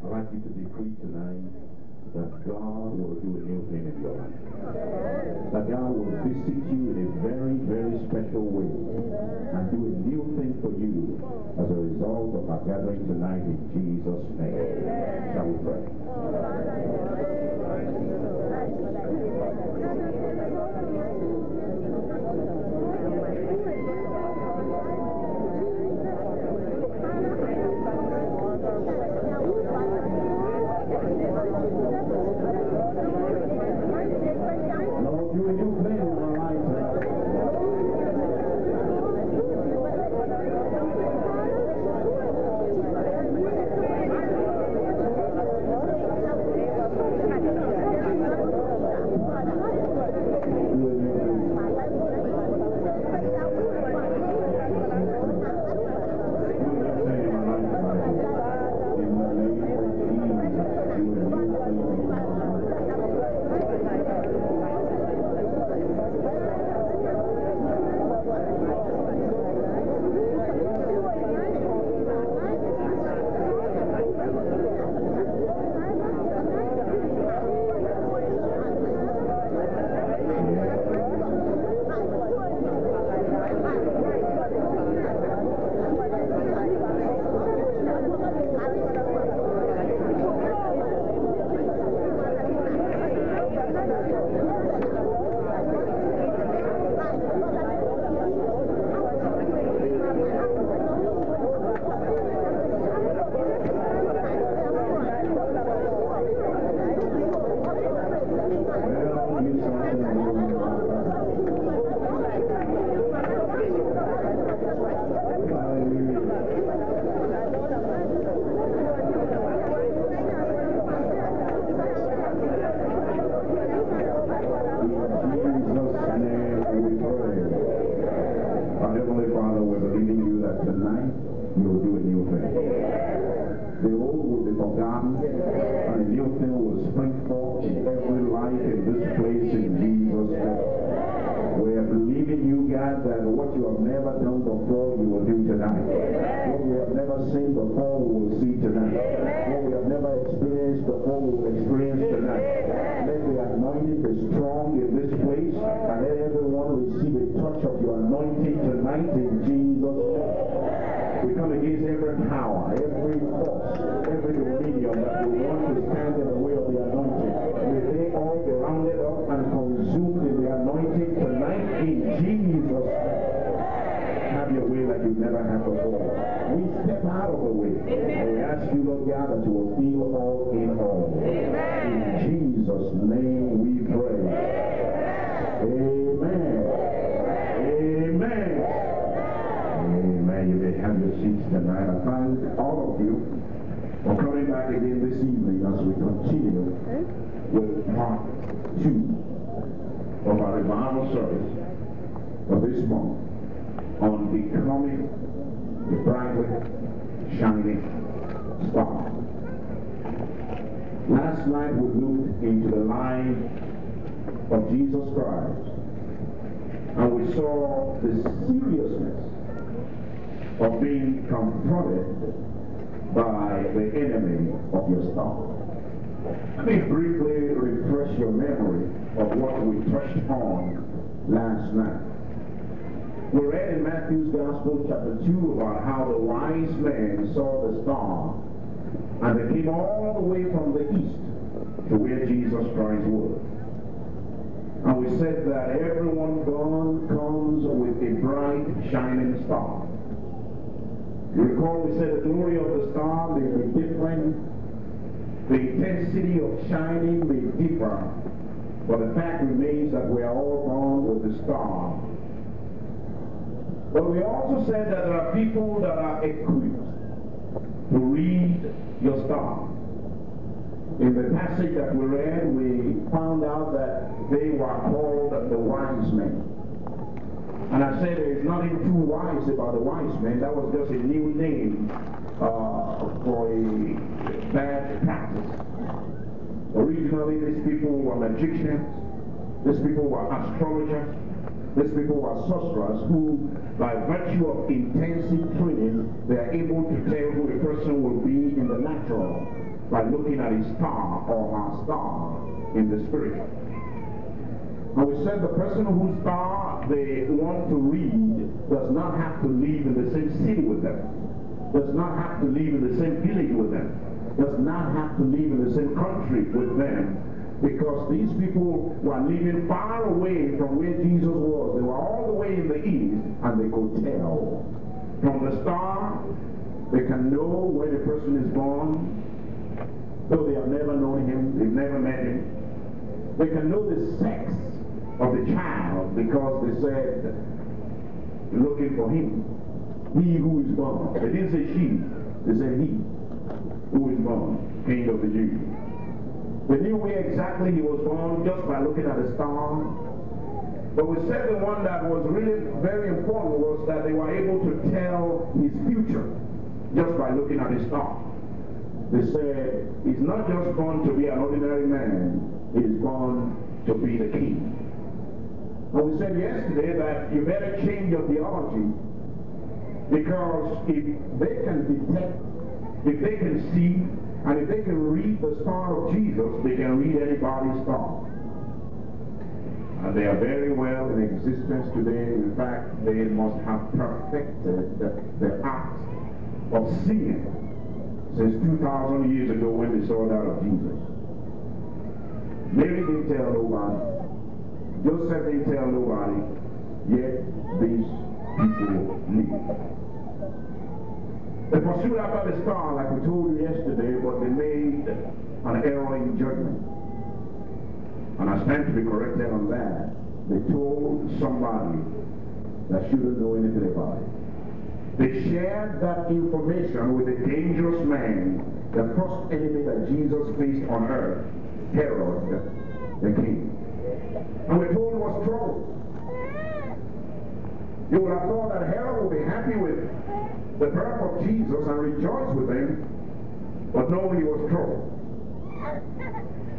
I'd like you to decree tonight that God will do a new thing in your life. That God will visit you in a very, very special way and do a new thing for you as a result of our gathering tonight in Jesus' name. God, that what you have never done before, you will do tonight. What we have never seen before, we will see tonight. What we have never experienced before, we will experience tonight. Let the anointing be strong in this place, and let everyone receive a touch of your anointing tonight in Jesus' name. We come against every power, every force, every dominion that will want to stand in the way of the anointing. May they all be rounded up and consumed in the anointing tonight in Jesus' name. Have your way like you've never had before. We step out of the way. And we ask you, Lord God, that you will feel all in all. In Jesus' name we pray. Amen. Amen. Amen. You may have your seats tonight. I thank all of you for coming back again this evening as we continue with part two of our revival service for this month on becoming the brightly shining star. Last night we looked into the life of Jesus Christ and we saw the seriousness of being confronted by the enemy of your star. Let me briefly refresh your memory of what we touched on last night. We read in Matthew's Gospel, chapter 2, about how the wise men saw the star and they came all the way from the east to where Jesus Christ was. And we said that everyone gone comes with a bright, shining star. You recall we said the glory of the star may be different, the intensity of shining may differ, but the fact remains that we are all born with the star. But we also said that there are people that are equipped to read your star. In the passage that we read, we found out that they were called the wise men. And I said there is nothing too wise about the wise men. That was just a new name uh, for a bad practice. Originally, these people were magicians. These people were astrologers. These people were sorcerers who, by virtue of intensive training, they are able to tell who a person will be in the natural. by looking at his star or her star in the spirit. And we said the person whose star they want to read does not have to live in the same city with them, does not have to live in the same village with them, does not have to live in the same country with them, because these people were living far away from where Jesus was. They were all the way in the east, and they could tell. From the star, they can know where the person is born, though they have never known him, they've never met him. They can know the sex of the child because they said, looking for him. He who is born. They didn't say she, they said he who is born, King of the Jews. They knew where exactly he was born just by looking at the star. But we said the one that was really very important was that they were able to tell his future just by looking at his star. They said he's not just born to be an ordinary man, he's born to be the king. And we said yesterday that you better change your theology because if they can detect, if they can see and if they can read the star of Jesus, they can read anybody's star. And they are very well in existence today. In fact, they must have perfected the, the art of seeing since 2,000 years ago when they saw that of Jesus. Mary didn't tell nobody. Joseph didn't tell nobody. Yet these people knew. They pursued after the star, like we told you yesterday, but they made an error in judgment. And I stand to be corrected on that. They told somebody that shouldn't know anything about it. They shared that information with a dangerous man, the first enemy that Jesus faced on earth, Herod, the king. And we're told was trouble. You would have thought that Herod would be happy with the birth of Jesus and rejoice with him, but no, he was troubled.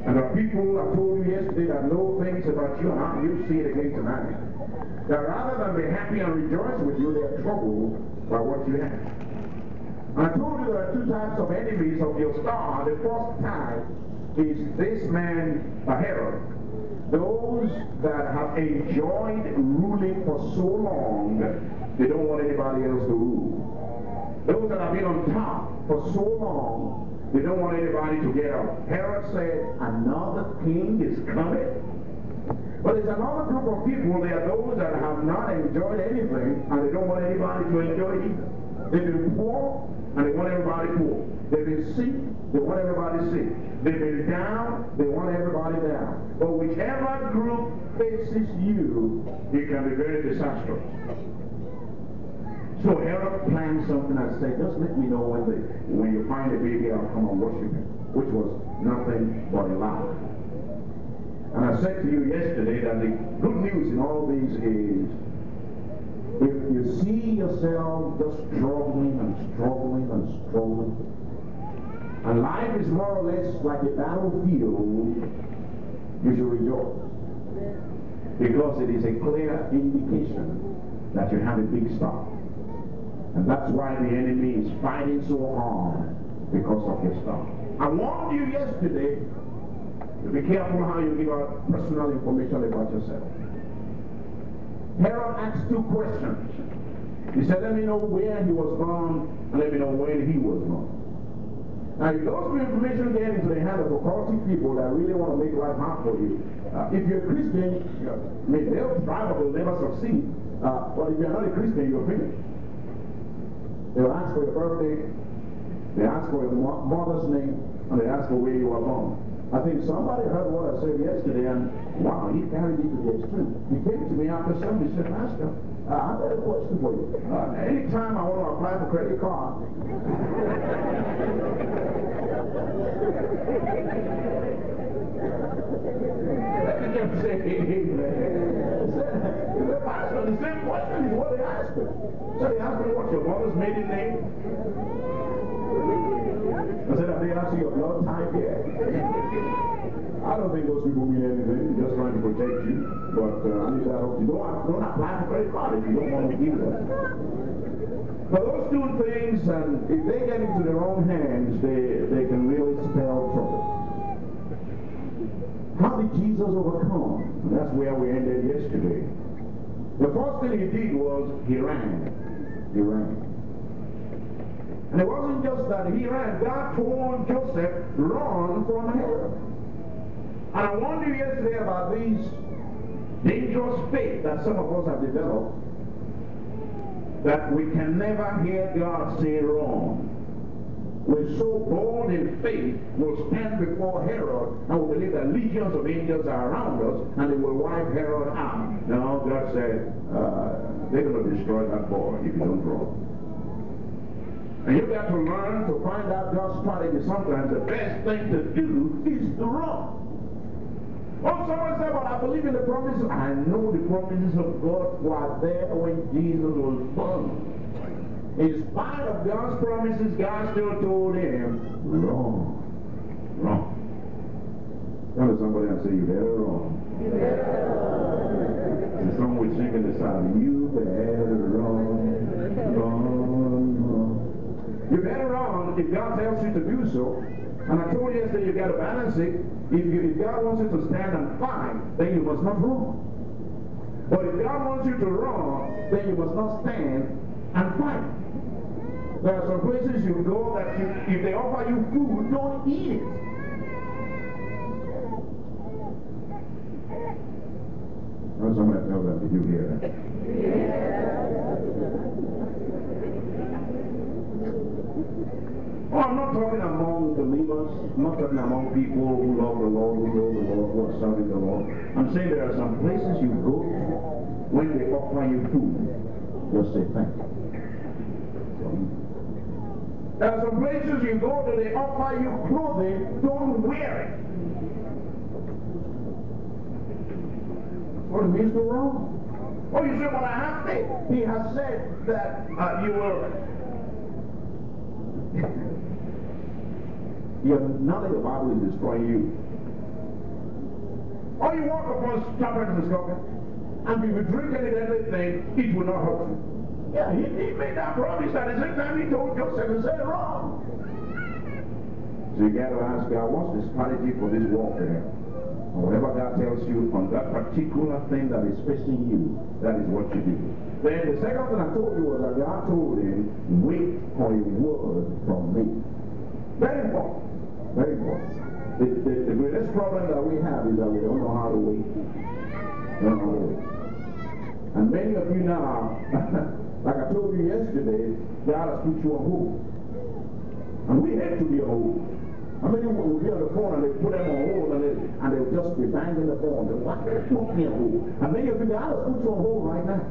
And the people I told you yesterday that know things about you and how you see it again tonight. That rather than be happy and rejoice with you, they are troubled by what you have. I told you there are two types of enemies of your star. The first type is this man, Herod. Those that have enjoyed ruling for so long, they don't want anybody else to rule. Those that have been on top for so long, they don't want anybody to get out. Herod said, another king is coming. But there's another group of people, they are those that have not enjoyed anything, and they don't want anybody to enjoy it either. They've been poor, and they want everybody poor. They've been sick, they want everybody sick. They've been down, they want everybody down. But whichever group faces you, it can be very disastrous. So Herod planned something and said, just let me know when, the, when you find a baby, I'll come and worship him, which was nothing but a lie. And I said to you yesterday that the good news in all these is if you see yourself just struggling and struggling and struggling, and life is more or less like a battlefield, you should rejoice. Because it is a clear indication that you have a big star. And that's why the enemy is fighting so hard because of your stuff. I warned you yesterday to be careful how you give out personal information about yourself. Herod asked two questions. He said, let me know where he was born and let me know when he was born. Now, if those information get into the hands of occultic people that really want to make life hard for you, uh, if you're a Christian, I mean, they'll probably never succeed. Uh, but if you're not a Christian, you're finished. They'll ask for your birthday, they ask for your mother's name, and they ask for where you are born. I think somebody heard what I said yesterday, and wow, he carried it to the extreme. He came to me after Sunday and said, Pastor, uh, I got a question for you. Uh, anytime I want to apply for credit card, let me just say amen. Pastor, the same question is what they asked me. So they asked me, what's your mother's maiden name? I don't think those people mean anything. They're just trying to protect you. But uh, at least I hope you don't. Don't laughing for credit if you don't want to do that. But those two things, and if they get into their own hands, they, they can really spell trouble. How did Jesus overcome? And that's where we ended yesterday. The first thing he did was he ran. He ran. And it wasn't just that he ran. God told Joseph, run from here. And I warned you yesterday about these dangerous faith that some of us have developed that we can never hear God say wrong. We're so bold in faith, we'll stand before Herod and we'll believe that legions of angels are around us and they will wipe Herod out. No, God said, uh, they're going to destroy that boy if you don't draw. And you've got to learn to find out God's strategy. Sometimes the best thing to do is to run. Oh, someone said, but I believe in the promises. I know the promises of God were there when Jesus was born. In spite of God's promises, God still told him, wrong. Wrong. Tell somebody and say, you better wrong. You better wrong. And someone was singing the song, you better wrong. Wrong, wrong. You better wrong if God tells you to do so. And I told you yesterday you got to balance it. If, you, if God wants you to stand and fight, then you must not run. But if God wants you to run, then you must not stand and fight. There are some places you go that you, if they offer you food, don't eat it. Or somebody tell that. Did you hear that? Oh, I'm not talking among believers. I'm not talking among people who love the Lord, who know the Lord, who are serving the Lord. I'm saying there are some places you go to when they offer you food. Just say thank you. There are some places you go to, they offer you clothing, don't wear it. What means to wrong. Oh, you say, well, I have to. He has said that uh, you will. Your knowledge of the Bible is destroying you. Or you walk upon serpents and scorpions, and if you drink any deadly thing, it will not hurt you. Yeah, he, he made that promise at the same time he told Joseph to said it wrong. So you got to ask God, what's the strategy for this warfare? And whatever God tells you on that particular thing that is facing you, that is what you do. Then the second thing I told you was that God told him, wait for a word from me. Very important. Very important. The, the, the greatest problem that we have is that we don't know how to wait. Don't know how to wait. And many of you now Like I told you yesterday, God has put you on hold. And we had to be on hold. How many of you will be on the phone and they put them on hold and, they, and they'll just be banging the phone. They why put me on hold? And many of you, God has put you on hold right now.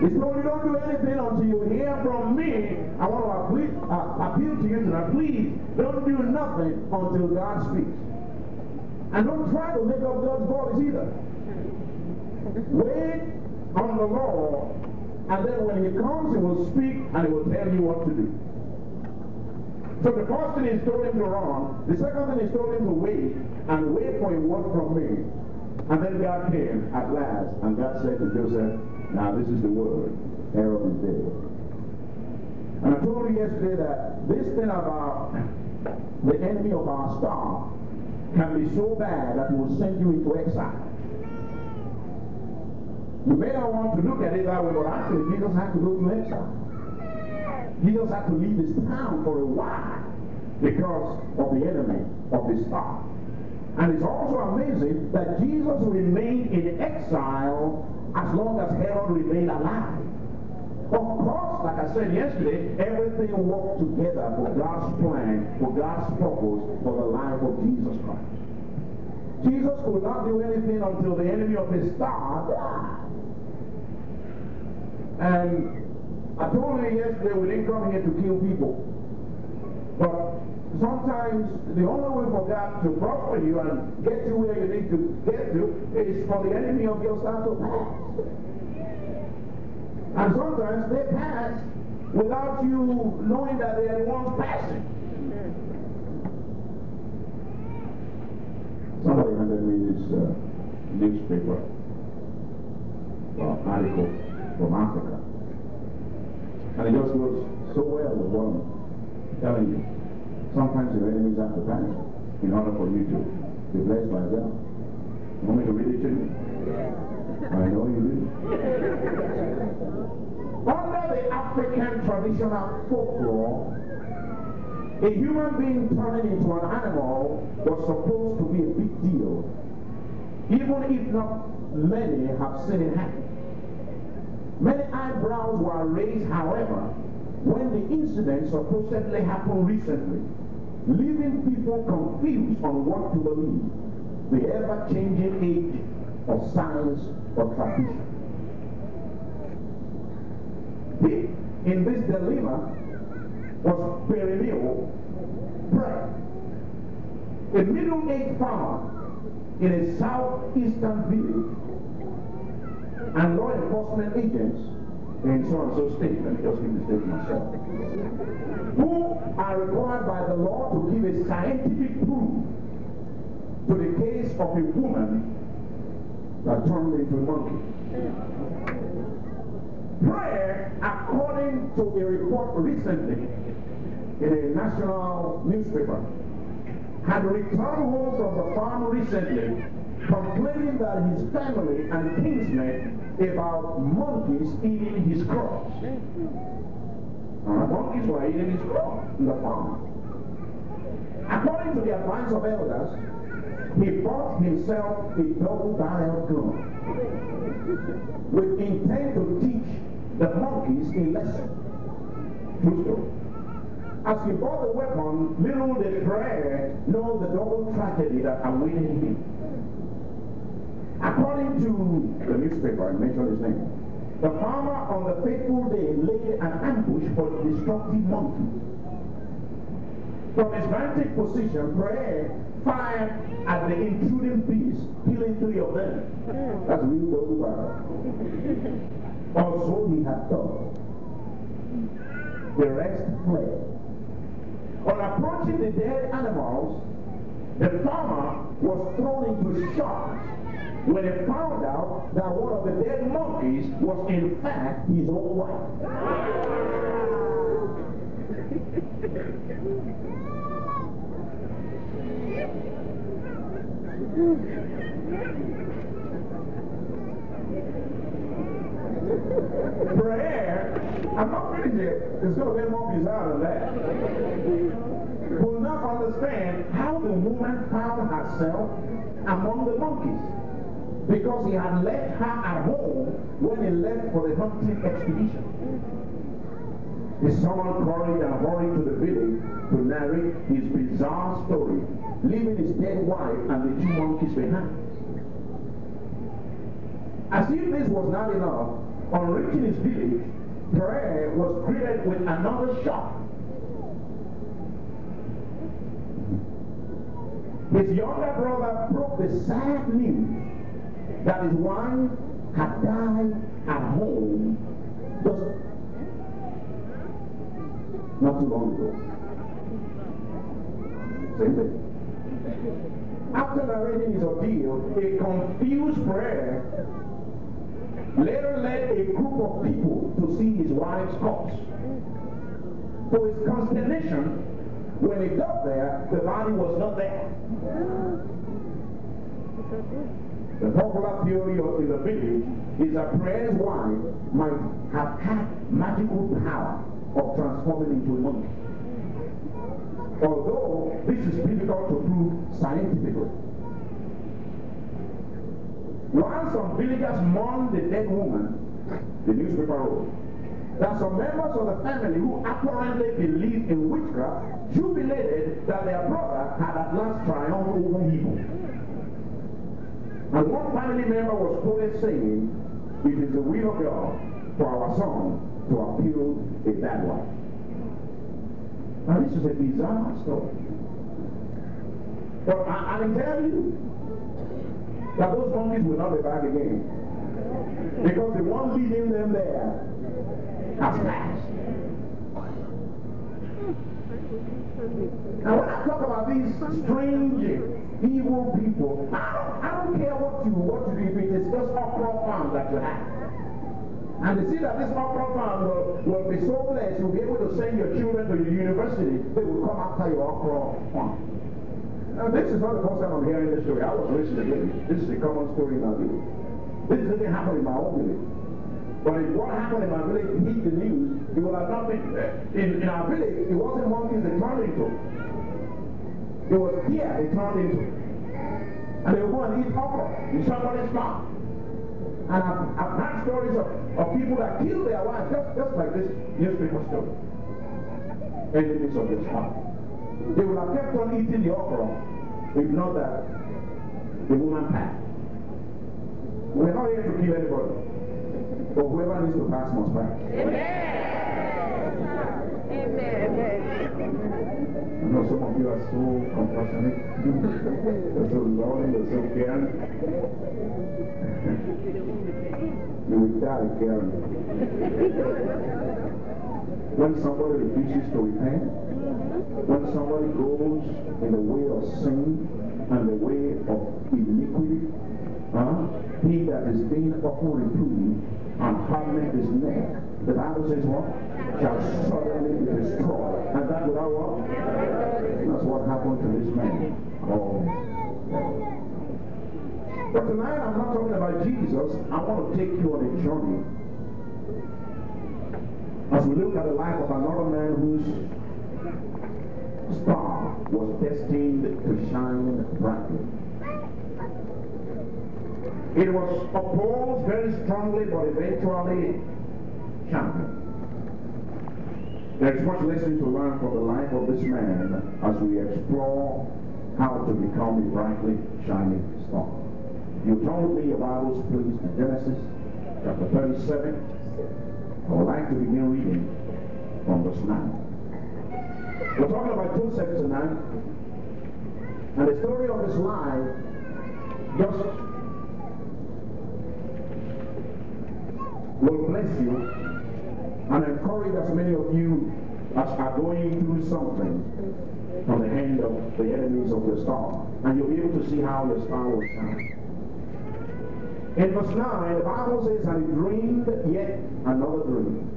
It's no, you don't do anything until you hear from me. I want to appeal, uh, appeal to you tonight. Please don't do nothing until God speaks. And don't try to make up God's voice either. Wait on the Lord and then when he comes, he will speak and he will tell you what to do. So the first thing he told him to run. The second thing he told him to wait and wait for a word from me. And then God came at last and God said to Joseph, now this is the word. Herod is dead. And I told you yesterday that this thing about the enemy of our star can be so bad that it will send you into exile. You may not want to look at it that way, but actually Jesus had to go to exile. Jesus had to leave his town for a while because of the enemy of the star. And it's also amazing that Jesus remained in exile as long as Herod remained alive. Of course, like I said yesterday, everything worked together for God's plan, for God's purpose, for the life of Jesus Christ. Jesus could not do anything until the enemy of his star died. And I told you yesterday we didn't come here to kill people. But sometimes the only way for God to prosper you and get you where you need to get to is for the enemy of your star to pass. And sometimes they pass without you knowing that they are the ones passing. Somebody handed me this uh, newspaper uh, article from Africa. And it just goes so well with what I'm telling you. Sometimes your enemies have to pass in order for you to be blessed by them. Want me to read it to you? I know you do. Under the African traditional folklore, a human being turning into an animal was supposed to be a big deal, even if not many have seen it happen. Many eyebrows were raised, however, when the incident supposedly happened recently, leaving people confused on what to believe, the ever-changing age of science or tradition. In this dilemma was Perennial Prayer, a middle-aged farmer in a southeastern village, and law enforcement agents and so state, let me just give the state myself, who are required by the law to give a scientific proof to the case of a woman that turned into a monkey. Prayer, according to a report recently in a national newspaper, had returned home from the farm recently complaining that his family and kinsmen about monkeys eating his crops. Uh, monkeys were eating his crops in the farm. According to the advice of elders, he bought himself a double-barrel gun with intent to teach the monkeys a lesson. As he bought the weapon, little did prayer know the double tragedy that awaited him. According to the newspaper, I mentioned his name, the farmer on the fateful day laid an ambush for the destructive monkey. From his vantage position, prayer fired at the intruding beast, killing three of them. That's real double barrel. Also, he had done. The rest fled. On approaching the dead animals, the farmer was thrown into shock when he found out that one of the dead monkeys was in fact his own wife. Prayer, I'm not finished yet. There's going to be more bizarre than that. Will not understand how the woman found herself among the monkeys because he had left her at home when he left for the hunting expedition. He summoned courage and hurried to the village to narrate his bizarre story, leaving his dead wife and the two monkeys behind. As if this was not enough, on reaching his village, prayer was greeted with another shock. His younger brother broke the sad news that his wife had died at home just not too long ago. Same thing. After narrating his ordeal, a confused prayer later led a group of people to see his wife's corpse. To his consternation, when he got there, the body was not there. The popular theory of in the village is that Prayer's wife might have had magical power of transforming into a monkey. Although this is difficult to prove scientifically. While some villagers mourned the dead woman, the newspaper wrote, that some members of the family who apparently believed in witchcraft jubilated that their brother had at last triumphed over evil. And one family member was quoted saying, It is the will of God for our son to appeal a bad wife. Now this is a bizarre story. But I, I can tell you, that those monkeys will not be back again. Because the one leading them there has passed. Now when I talk about these strange, evil people, I don't, I don't care what you what you do, if it's just okra farm that you have. And they see that this okra farm will, will be so blessed, you'll be able to send your children to your university, they will come after your okra farm. Now, this is not the first time I'm hearing this story. I was listening to this. This is a common story in our village. This didn't happen in my own village. But if what happened in my village hit the news, it would have not been, eh, in, in our village, it wasn't monkeys they turned into. It was here, they turned into. And they going to eat okra in somebody's farm. And I've, I've heard stories of, of people that killed their wives, just, just like this newspaper story. Enemies of this farm. They would have kept on eating the okra if not that the woman passed. We're not here to kill anybody. But whoever needs to pass must pass. Amen. Amen. I know some of you are so compassionate. Loving, they're so caring. you die caring. When somebody refuses to repent, when somebody goes in the way of sin and the way of iniquity, uh, he that is being often reproved and hardening his neck, the Bible says what? Shall suddenly be destroyed. And that without what? That's what happened to this man. Oh. But tonight I'm not talking about Jesus. I want to take you on a journey. As we look at the life of another man whose star was destined to shine brightly. It was opposed very strongly, but eventually shined. There is much lesson to learn from the life of this man as we explore how to become a brightly shining star. You with me your Bibles, please, to Genesis chapter 37. I would like to begin reading from verse 9. We're talking about Joseph tonight, and the story of his life just will bless you and encourage as many of you as are going through something from the hand of the enemies of the star. And you'll be able to see how the star will shine. In verse 9, the Bible says, And he dreamed yet another dream.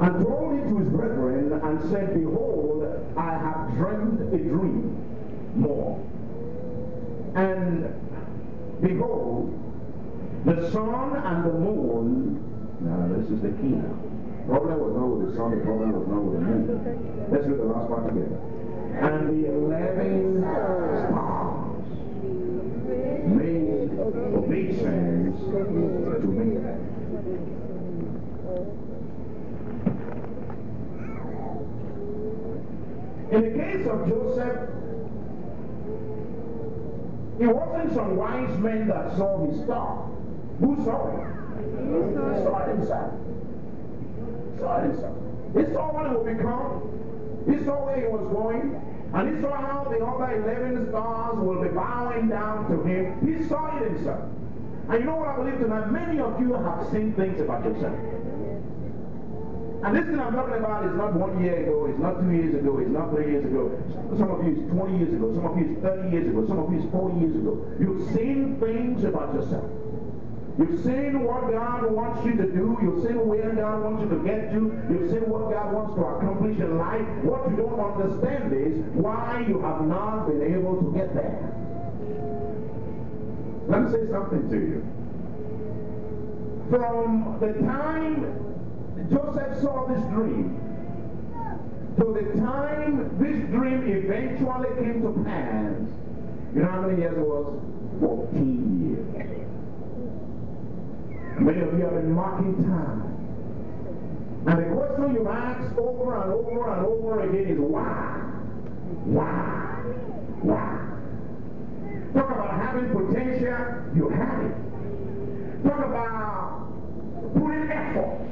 And told it to his brethren, and said, Behold, I have dreamed a dream more. And behold, the sun and the moon. Now, this is the key now. Problem was not with the sun, the problem was not with the moon. Let's read the last part together. And the eleven stars made obeisance to me. In the case of Joseph, it wasn't some wise men that saw his star. Who saw it? He saw it himself. Saw it himself. He saw what it would become. He saw where he was going. And he saw how the other 11 stars will be bowing down to him. He saw it himself. And you know what I believe tonight? Many of you have seen things about yourself. And this thing I'm talking about is not one year ago, it's not two years ago, it's not three years ago. Some of you is 20 years ago, some of you is 30 years ago, some of you is 40 years ago. You've seen things about yourself. You've seen what God wants you to do. You've seen where God wants you to get to. You've seen what God wants to accomplish in life. What you don't understand is why you have not been able to get there. Let me say something to you. From the time Joseph saw this dream, to the time this dream eventually came to pass, you know how many years it was? 14 years. Many of you have been marking time. And the question you ask over and over and over again is why? Why? Why? Talk about having potential, you have it. Talk about putting effort,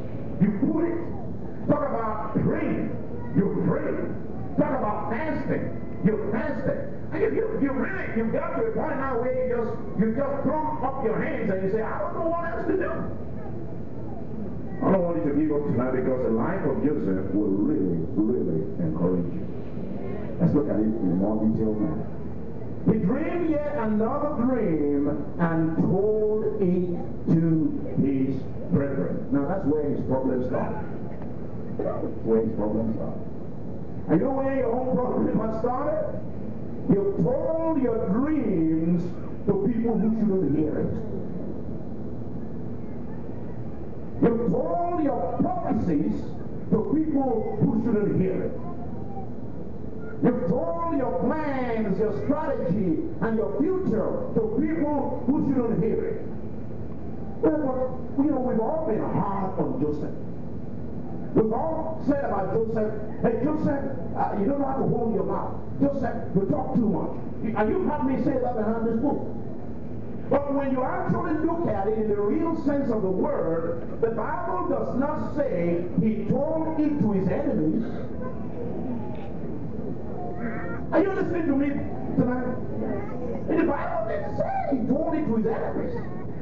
you put it. Talk about praying, you pray. Talk about fasting, you fasted. And you, you, really, you've got to a point now where you just, you just throw up your hands and you say, I don't know what else to do. I don't want you to give up tonight because the life of Joseph will really, really encourage you. Let's look at it in more detail now. He dreamed yet another dream and told it to his brethren. Now that's where his problem started. That's where his problem started. And you know where your own problem started? You've told your dreams to people who shouldn't hear it. You've told your prophecies to people who shouldn't hear it. You've told your plans, your strategy, and your future to people who shouldn't hear it. Well, you know, we've all been hard on Joseph. We've all said about Joseph, hey, Joseph, uh, you don't know how to hold your mouth. Joseph, you talk too much. And you've heard me say that behind this book. But when you actually look at it in the real sense of the word, the Bible does not say he told it to his enemies. Are you listening to me tonight? The Bible didn't say he told it to his enemies.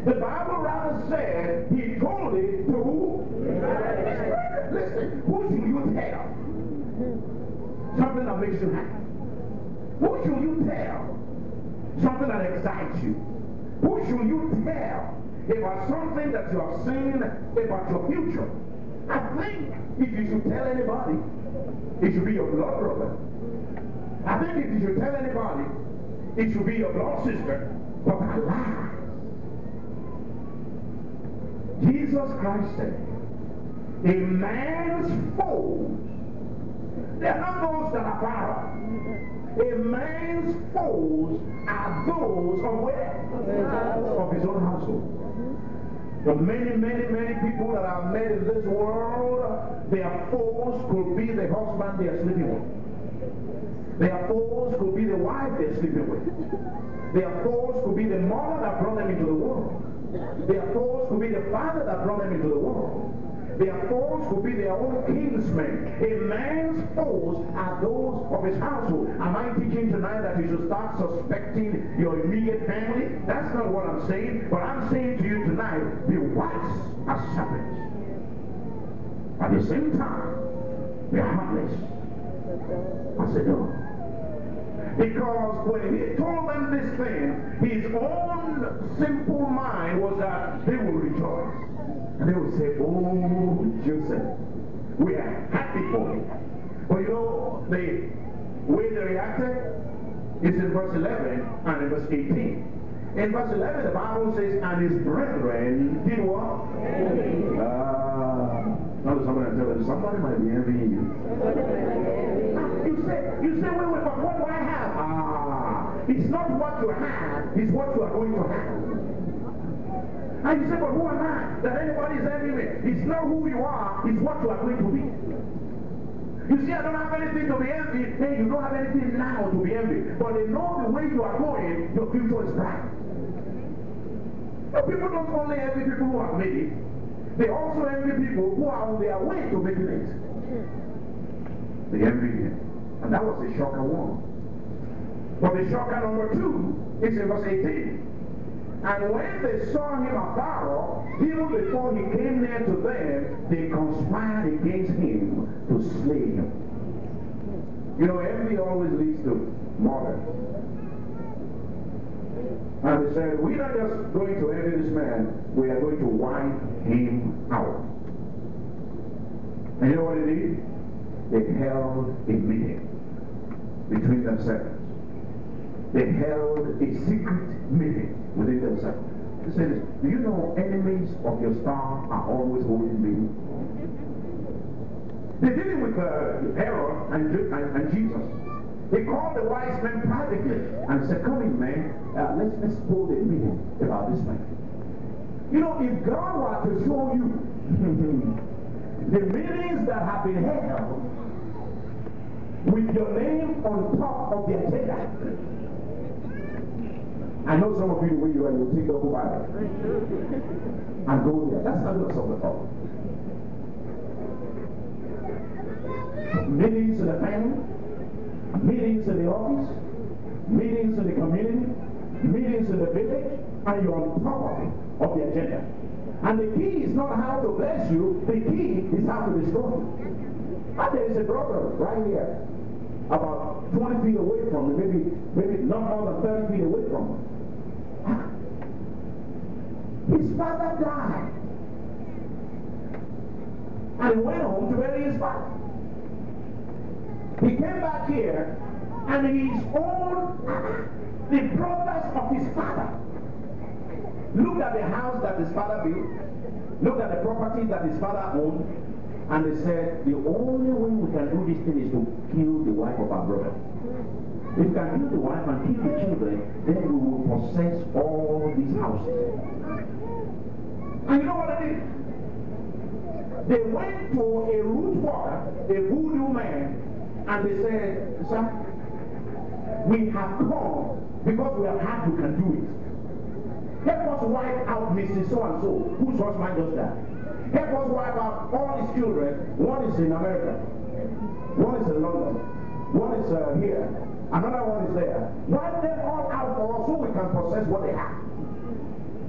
The Bible rather said he told it to who? Who should you tell? Something that makes you happy. Who should you tell? Something that excites you. Who should you tell about something that you have seen about your future? I think if you should tell anybody, it should be your blood brother. I think if you should tell anybody, it should be your blood sister. But I alas, Jesus Christ said, a man's foes, they're not those that are far. A man's foes are those of where? Of his own household. The many, many, many people that are met in this world, their foes could be the husband they are sleeping with. Their foes could be the wife they're sleeping with. Their foes could be the mother that brought them into the world. Their foes could be the father that brought them into the world. Their foes will be their own kinsmen. A man's foes are those of his household. Am I teaching tonight that you should start suspecting your immediate family? That's not what I'm saying. But I'm saying to you tonight, be wise as serpents. At the same time, be harmless as a dove. Because when he told them this thing, his own simple mind was that they will rejoice. And they will say, Oh, Joseph, we are happy for you. But you know, the way they reacted is in verse 11 and in verse 18. In verse 11, the Bible says, And his brethren did what? Ah. Notice I'm going to tell you, somebody might be envying you. You say, you say, wait, wait, but what do I have? Ah, it's not what you have, it's what you are going to have. And you say, but who am I? That anybody is envying me. It's not who you are, it's what you are going to be. You see, I don't have anything to be envied. Hey, you don't have anything now to be envied. But they know the way you are going, your future is bright. But people don't only envy people who have made. They also envy people who are on their way to making it. They envy him. And that was the shocker one. But the shocker number two is in verse 18. And when they saw him afar off, even before he came near to them, they conspired against him to slay him. You know, envy always leads to murder. And they said, we're not just going to envy this man, we are going to wipe him out. And you know what they did? They held a meeting between themselves. They held a secret meeting within themselves. They said, do you know enemies of your star are always holding meetings? They did it with uh, and, and, and Jesus. He called the wise men privately and said, Come in, man, uh, let's, let's hold a meeting about this man. You know, if God were to show you the meetings that have been held with your name on top of the agenda, I know some of you, when you are, you take the whole Bible and go there. That's not what some of Meetings in the family, meetings in the office, meetings in the community, meetings in the village, and you're on top of the agenda. And the key is not how to bless you, the key is how to destroy you. And there is a brother right here, about 20 feet away from me, maybe, maybe not more than 30 feet away from me. His father died. And went home to bury his father. He came back here and his own, the brothers of his father, looked at the house that his father built, looked at the property that his father owned, and they said, the only way we can do this thing is to kill the wife of our brother. If we can kill the wife and kill the children, then we will possess all these houses. And you know what I did? They went to a root walker, a voodoo man, and they said, Sir, we have come because we have had you can do it. Help us wipe out Mrs. So and so, whose husband just died. Help us wipe out all his children. One is in America, one is in London, one is uh, here, another one is there. Wipe them all out for us so we can possess what they have,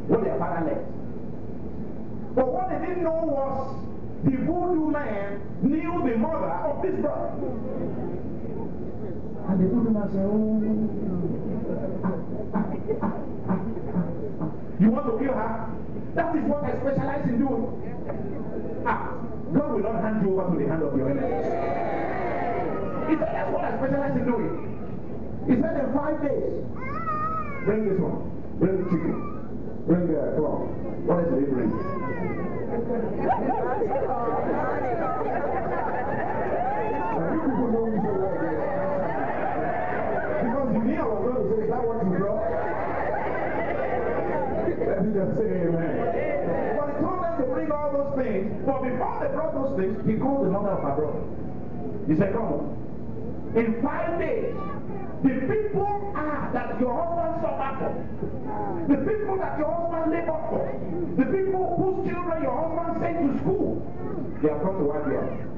what their father left. But what they didn't know was the voodoo man knew the mother of this brother. And the voodoo man said, Oh, you want to kill her? That is what I specialize in doing. Ah, God will not hand you over to the hand of your enemies. He said, That's what I specialize in doing. He said, In five days, bring this one, bring the chicken, bring the cloth. What is it bring? Because you knew going to say, Is that what you brought? Let me just say amen. But he told them to bring all those things. But before they brought those things, he called the mother of her brother. He said, Come on. In five days, the people are that your husband suffered for, the people that your husband labored for, the people whose children your husband sent to school, they are come to you out.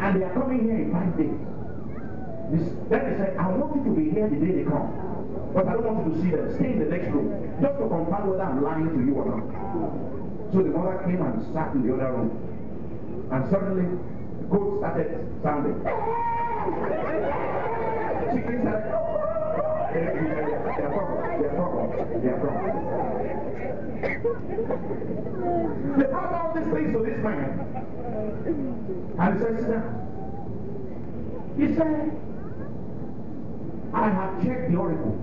And they are coming here in five days. This, then they said, I want you to be here the day they come. But I don't want you to see them. Stay in the next room. Just to confirm whether I'm lying to you or not. So the mother came and sat in the other room. And suddenly, the goat started sounding. Chicken started. They're all these things to this man. And he said, sit. He said, I have checked the oracle.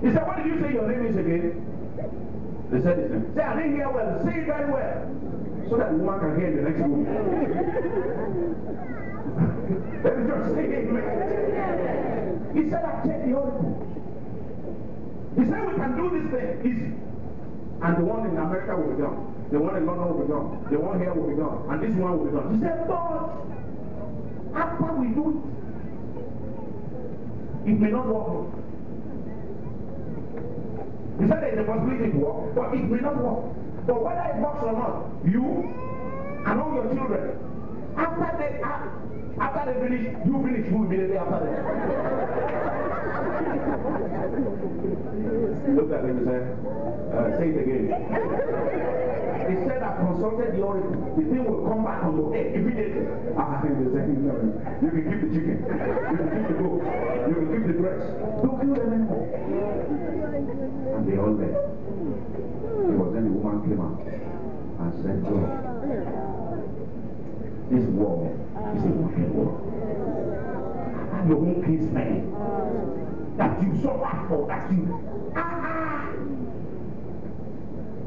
He said, what did you say your name is again? They said his name. Say, I didn't hear well. Say it very well. So that woman can hear in the next room. Let me just say amen. He said, I checked the oracle. He said, we can do this thing easy. And the one in America will be done. The one in London will be done. The one here will be done. And this one will be done. He said, but after we do it, it may not work. He said there is a possibility to work, but it may not work. But whether it works or not, you and all your children, after they after they finish, you finish you immediately after that. Look at him and say, uh, say it again. He said I consulted the oracle. The thing will come back on your head immediately. Ah, he was saying, no, you can keep the chicken. You can keep the goat. You can keep the dress. Don't kill them anymore. And they all left. It was then the woman came out and said, God, this war is a wicked war. Your own kinsman that you suffer for, that you. Ah, ah.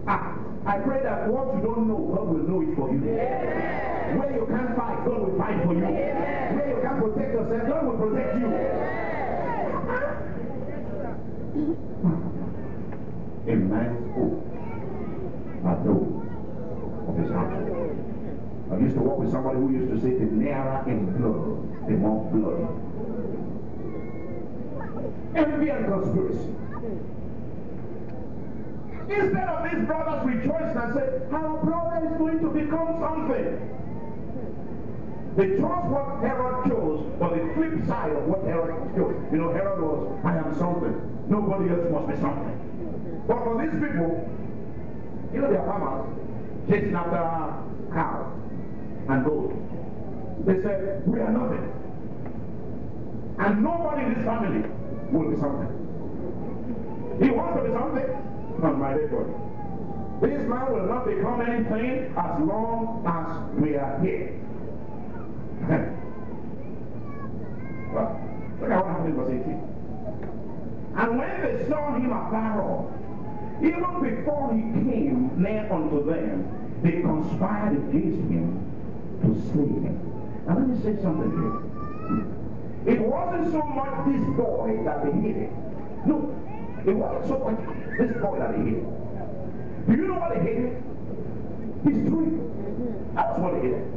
Ah, I pray that what you don't know, God will know it for you. Yeah. Where you can't fight, God will fight for you. Yeah. Where you can't protect yourself, God will protect you. A man's hope are those of his house. I used to walk with somebody who used to say, the nearer in blood, the more blood. Envy and conspiracy. Instead of these brothers rejoicing and say, our brother is going to become something. They chose what Herod chose, but the flip side of what Herod chose. You know, Herod was, I am something. Nobody else must be something. But for these people, you know, they are farmers chasing after cows and gold. They said, we are nothing. And nobody in this family will be something. He wants to be something. Not my dear This man will not become anything as long as we are here. well, look at what happened in verse 18. And when they saw him afar off, even before he came near unto them, they conspired against him to sleep. Now let me say something here. It wasn't so much this boy that they hated. No, it wasn't so much this boy that they hated. Do you know what they hated? His dream. That's what they hated.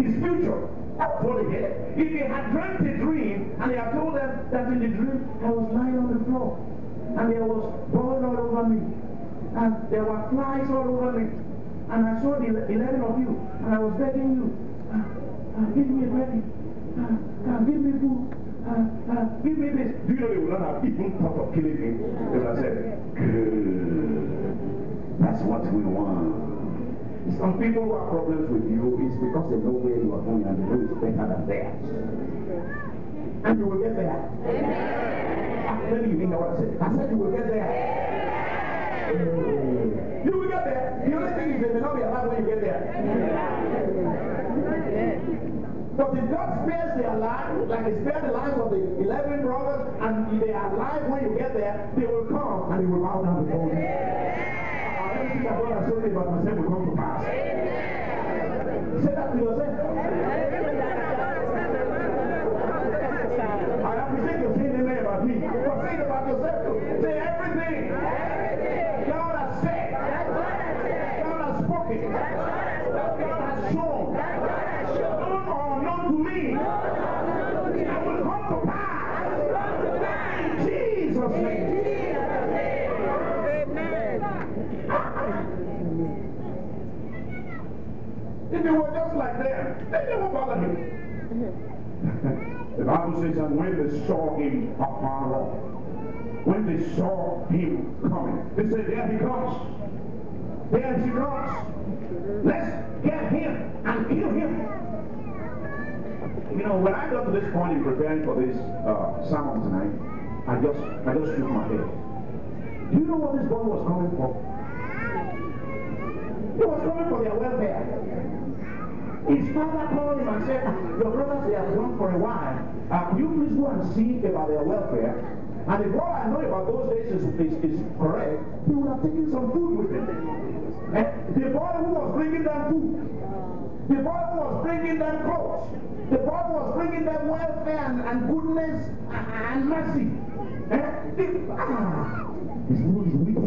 His future. That's what they hated. If he had dreamt a dream and he had told them that in the dream I was lying on the floor and there was blood all over me and there were flies all over me and I saw the 11 of you and I was begging you, uh, uh, give me a bread, uh, uh, give me food, uh, uh, give me this. Do you know they would not have even thought of killing him? They would have said, good. That's what we want. Some people who have problems with you is because they know where you are going and they know it's better than theirs. And you will get there. Amen. Maybe you didn't know what I said. I said you will get there. Be alive when you get there. But if God spares their lives, like He spared the lives of the 11 brothers, and they are alive when you get there, they will come and they will bow down before you. Everything that God has told me about myself will come to pass. Say that to yourself. I appreciate you saying amen about me. But say it about yourself too. Say everything. God has said. God has spoken. God has shown. Known or known to me. That will come to pass. In Jesus' name. If they were just they won't him. the Bible says that when they saw him afar off, when they saw him coming, they said, There he comes. There he comes. Let's get him and kill him. You know, when I got to this point in preparing for this uh, sermon tonight, I just I just shook my head. Do you know what this boy was coming for? He was coming for their welfare. His father called him and said, Your brothers, they have gone for a while. Uh, you please go and see about their welfare? And if what I know about those days is, is, is correct, he would have taken some food with him. And the boy who was bringing them food, the boy who was bringing them clothes, the boy who was bringing them welfare and, and goodness and, and mercy. Eh? The, ah, his name is.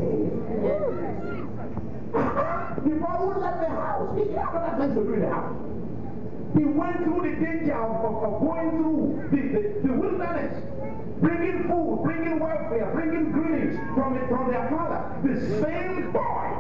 The boy who left the house, he had other things to do the house. He went through the danger of, of, going through the, the, the wilderness, bringing food, bringing welfare, bringing greetings from, from their father. The same boy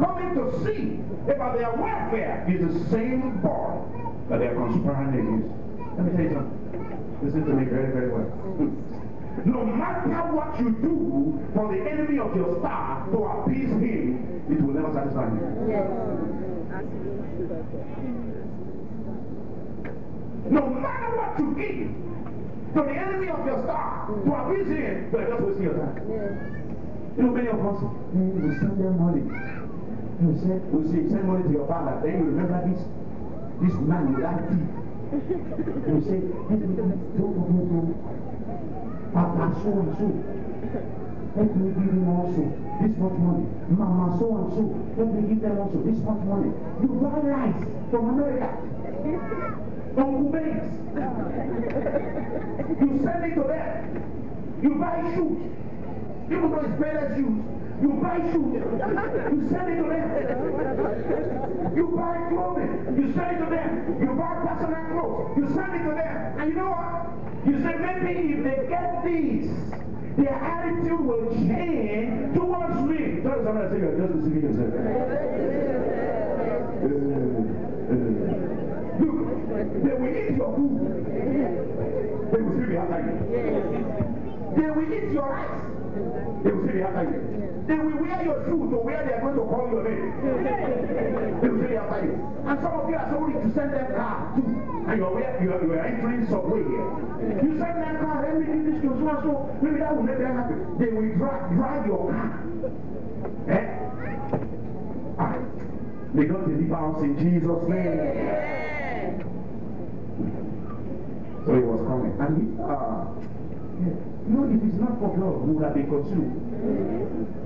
coming to see about their welfare is the same boy that they are conspiring against. Let me tell you something. Listen to me very, very well. No matter what you do for the enemy of your star to appease him, it will never satisfy him. No matter what you give to the enemy of your star to appease him, you are just wasting your time. You know, many of us, we send them money. We say, we say, send money to your father. Then you remember this, this man with that teeth. You say, don't forget to Papa so and so. Let me give him also this much money. Mama so and so. Let me give them also this much money. You buy rice from America. Uncle Ben's. You send it to them. You buy shoes. Even though it's better shoes. You buy shoes. You send it to them. You buy clothing. You send it to them. You buy personal clothes. You send it to them. And you know what? Say if they get these, their attitude will change towards me. Tell somebody say you're just deceiving yourself. Look, they will eat your food. They will still be after you. They will eat your rice. They will still be after you. They will wear your shoes to where they are going to call your name. They will be after you. And some of you are so ready to send them car too. And you are, you are, you are entering subway here. You send them car, let me do this to so and so. Maybe that will make them happy. They will drive, drive your car. Eh? Ah. May God deliver us in Jesus' name. So he was coming. And he, uh, You know, if it's not for God, we would have been consumed.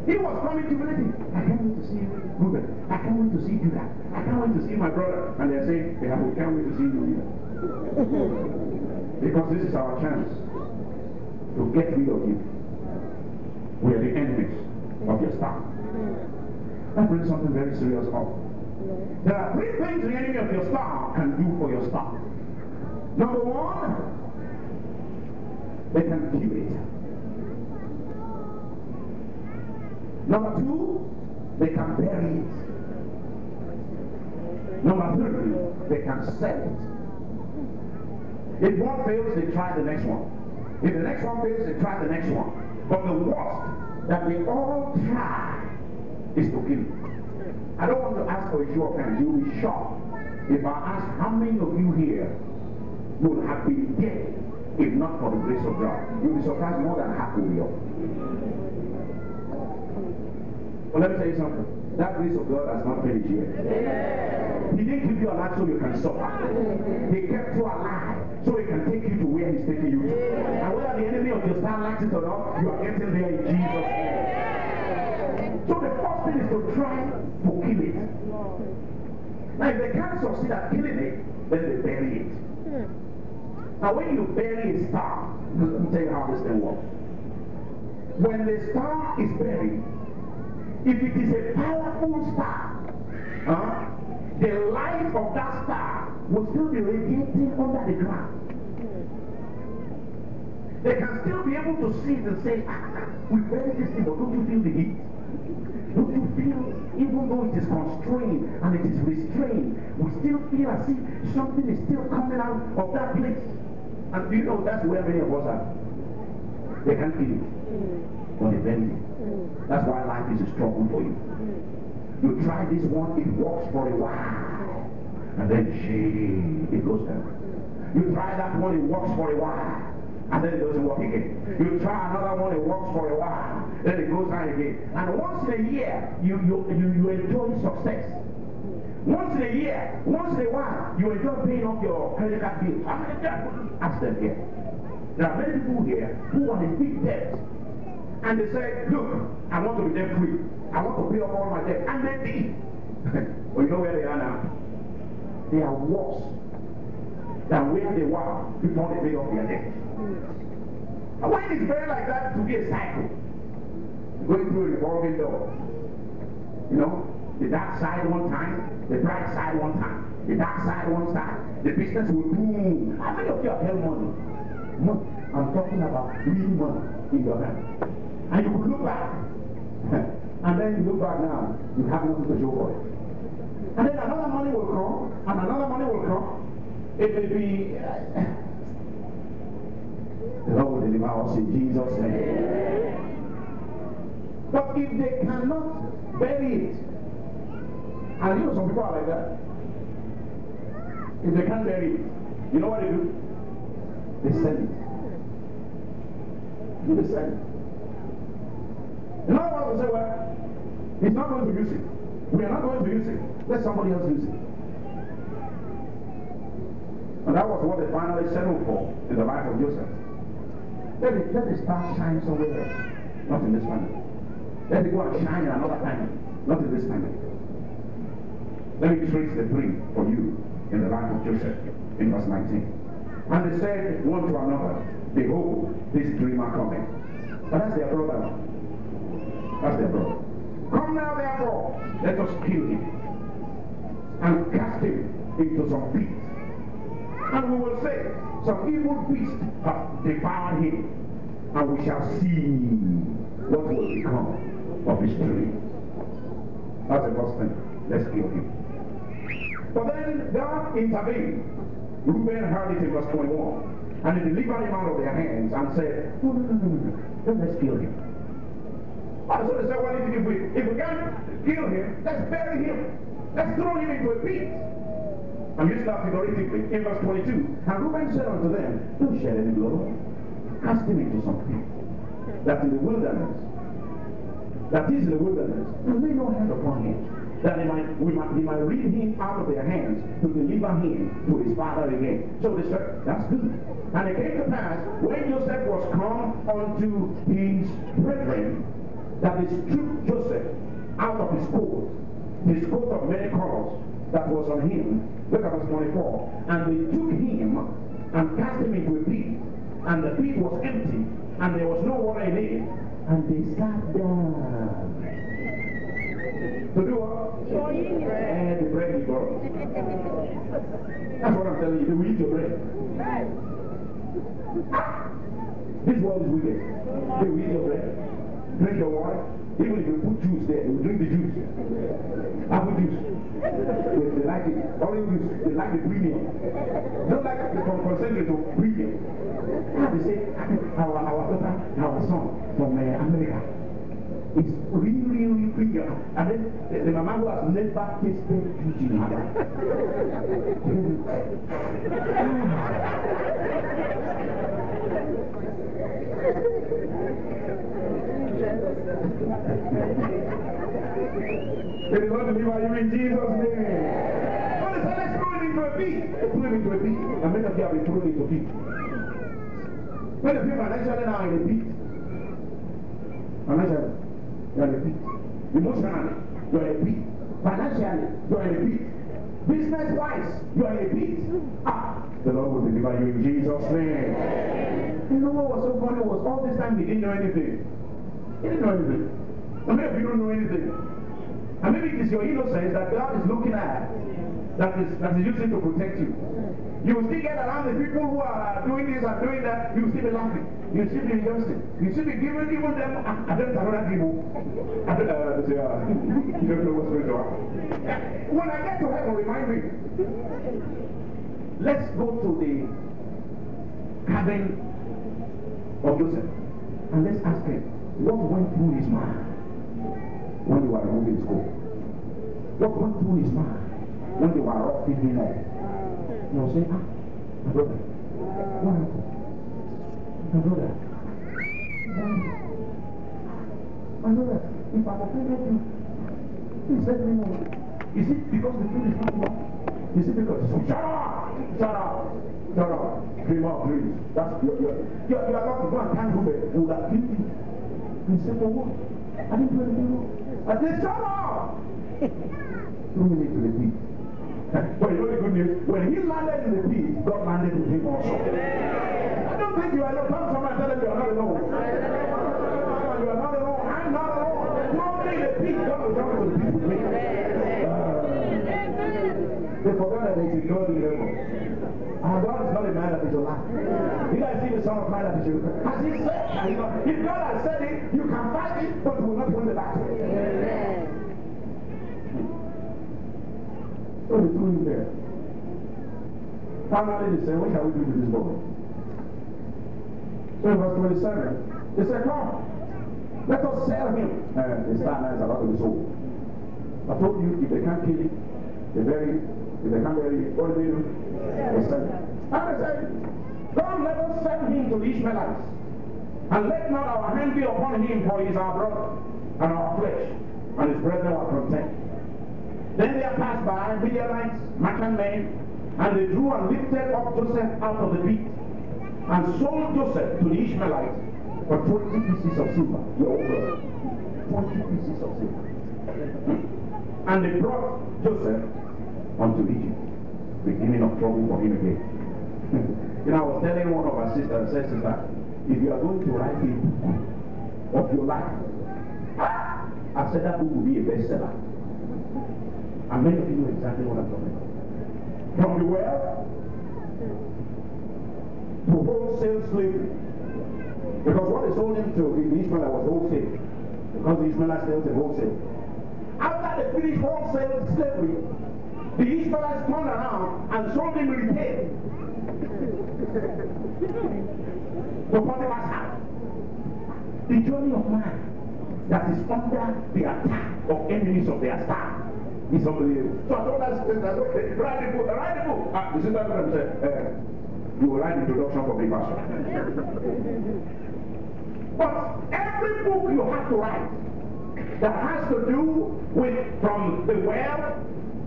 He was coming to me. I can't wait to see Reuben. I can't wait to see Judah. I can't wait to see my brother. And they're saying, yeah, we can't wait to see you either. because this is our chance to get rid of you. We are the enemies of your star. That brings something very serious up. There are three things the enemy of your star can do for your star. Number one, they can kill it. Number two, they can bury it. Number three, they can sell it. If one fails, they try the next one. If the next one fails, they try the next one. But the worst that they all try is to kill it. I don't want to ask for a show of hands. You'll be shocked if I ask how many of you here would have been dead if not for the grace of God. You'll be surprised more than half will be up. Well, let me tell you something. That grace of God has not finished yet. He didn't keep you alive so you can suffer. He kept you alive so he can take you to where he's taking you to. And whether the enemy of your stand likes it or not, you are getting there in Jesus' name. So the first thing is to try to kill it. Now, if they can't succeed at killing it, then they bury it. Now, when you bury a star, let me tell you how this thing works. When the star is buried, if it is a powerful star, huh, the light of that star will still be radiating under the ground. They can still be able to see it and say, ah, ah we buried this thing, but don't you feel the heat? Don't you feel, even though it is constrained and it is restrained, we still feel as if something is still coming out of that place? And do you know that's where many of us are? They can't feel it. Mm. But they bend it. That's why life is a struggle for you. Mm. You try this one, it works for a while. And then gee, it goes down. Mm. You try that one, it works for a while. And then it doesn't work again. You try another one, it works for a while. Then it goes down again. And once in a year, you, you, you, you enjoy success. Once in a year, once in a while, you enjoy paying off your credit card bill. How many times? Ask them here. There are many people here who are in big debt. And they say, look, I want to be debt free. I want to pay off all my debt. And they did. well, you know where they are now? They are worse than where they were before they paid off their debt. And when it's very like that to be a cycle, going through a revolving door. You know, the dark side one time, the bright side one time, the dark side one side. The business will boom. How many of you have held money? I'm talking about real money in your hand. And you could look back. and then you look back now, you have nothing to show for it. And then another money will come, and another money will come. It may be. Uh, the Lord will deliver us in Jesus' name. But if they cannot bury it, and you know some people are like that. If they can't bury it, you know what they do? They sell it. They sell it. In other words, they say, well, he's not going to use it. We are not going to use it. Let somebody else use it. And that was what they finally settled for in the life of Joseph. Let the, let the star shine somewhere else, not in this family. Let it go and shine in another time, not in this family. Let me trace the three for you in the life of Joseph in verse 19. And they said one to another, Behold, this dreamer coming. But that's their brother. That's their brother. Come now, therefore, let us kill him and cast him into some pit. And we will say, Some evil beast hath devoured him, and we shall see what will become of his dream. That's the first thing. Let's kill him. But then God intervened. Reuben heard it in verse 21. And he delivered him out of their hands and said, hmm, No, no, no, no, no. Then let's kill him. And so they said, Well, if we, if we can't kill him, let's bury him. Let's throw him into a pit. I'm using that figuratively in verse 22. And Reuben said unto them, Don't shed any blood. Cast him into some pit. That in the wilderness, that is in the wilderness, and lay no hand upon him. That they might, we might, he might read him out of their hands to deliver him to his father again. So they said, that's good. And it came to pass, when Joseph was come unto his brethren, that they stripped Joseph out of his coat, his coat of many colors that was on him. Look at verse 24. And they took him and cast him into a pit, and the pit was empty, and there was no water in it, and they sat down. To do what? And the bread is borrowed. That's what I'm telling you. Will eat your bread. This world is wicked. They will eat your bread. Drink your water. Even if you put juice there, they will drink the juice. Apple juice. They, like it. Orange juice. They like the premium. Don't like the concentrate to premium. They say, our, our daughter, our son from uh, America is really, really premium. And then the, the mama who has never tasted juice in her life. It is going to be by you in Jesus' name. But it's let's throw it into a pit. Throw it into a pit. And many of you have been thrown into a pit. Many of you financially now in a pit. Financially, Emotionally, you're a pit. Financially, you're a pit. Business wise, you're a pit. Ah, the Lord will deliver you in Jesus' name. You know what was so funny was all this time he didn't know anything. He didn't know anything. Many of you don't know anything? And maybe it is your innocence that God is looking at that is that is using to protect you. You will still get around the people who are doing this and doing that, you will still be laughing. You still be rejoicing. You still be giving even them I don't know other people. I don't know uh, you don't know what's going on. When I get to heaven, remind me. Let's go to the cabin of Joseph and let's ask him what went through his mind when they were removing his coat. What went through his mind when they were roughing him up? You know, say, ah, brother, what happened? My I know that. if I'm offended you, please let me know. Is it because the food is not wrong? Is it because so shut up, shut up, shut up, dream up, dreams. That's your your your you are not to go and thank Reuben who would have killed you. He said for what? I didn't do anything wrong. I said shut up. Threw me to the pit. But you know the good news? When he landed in the pit, God landed with him also. I So they threw him there. Finally, they said, if God has said it, you can fight it, but you will not win the battle. What shall we do with this boy? So in verse 27, they said, Come, let us sell him. And his time is about to be sold. I told you, if they can't kill him, they bury him. If they can't bury him, what do they do? They sell. And they said, Come, let us sell him to the Ishmaelites. And let not our hand be upon him, for he is our brother and our flesh, and his brethren are content. Then there passed by Midianites, merchant men, and they drew and lifted up Joseph out of the pit, and sold Joseph to the Ishmaelites for 20 pieces of silver. Your own brother. 20 pieces of silver. And they brought Joseph unto Egypt, beginning of trouble for him again. you know, I was telling one of our sisters, uh, sisters that if you are going to write a book of your life, I said that book will be a bestseller. And many of you know exactly what I'm talking about. From the well to wholesale slavery. Because what they sold him to the Ishmaelite was wholesale. Because the Ishmaelites sold him wholesale. After they finished wholesale slavery, the Ishmaelites turned around and sold him retail. to Potiphar's house. The journey of man that is under the attack of enemies of their star is unbelievable. So I told us, okay, write the book, write the book. Ah, the sister said, uh, you will write the introduction for the pastor. but every book you have to write that has to do with from the well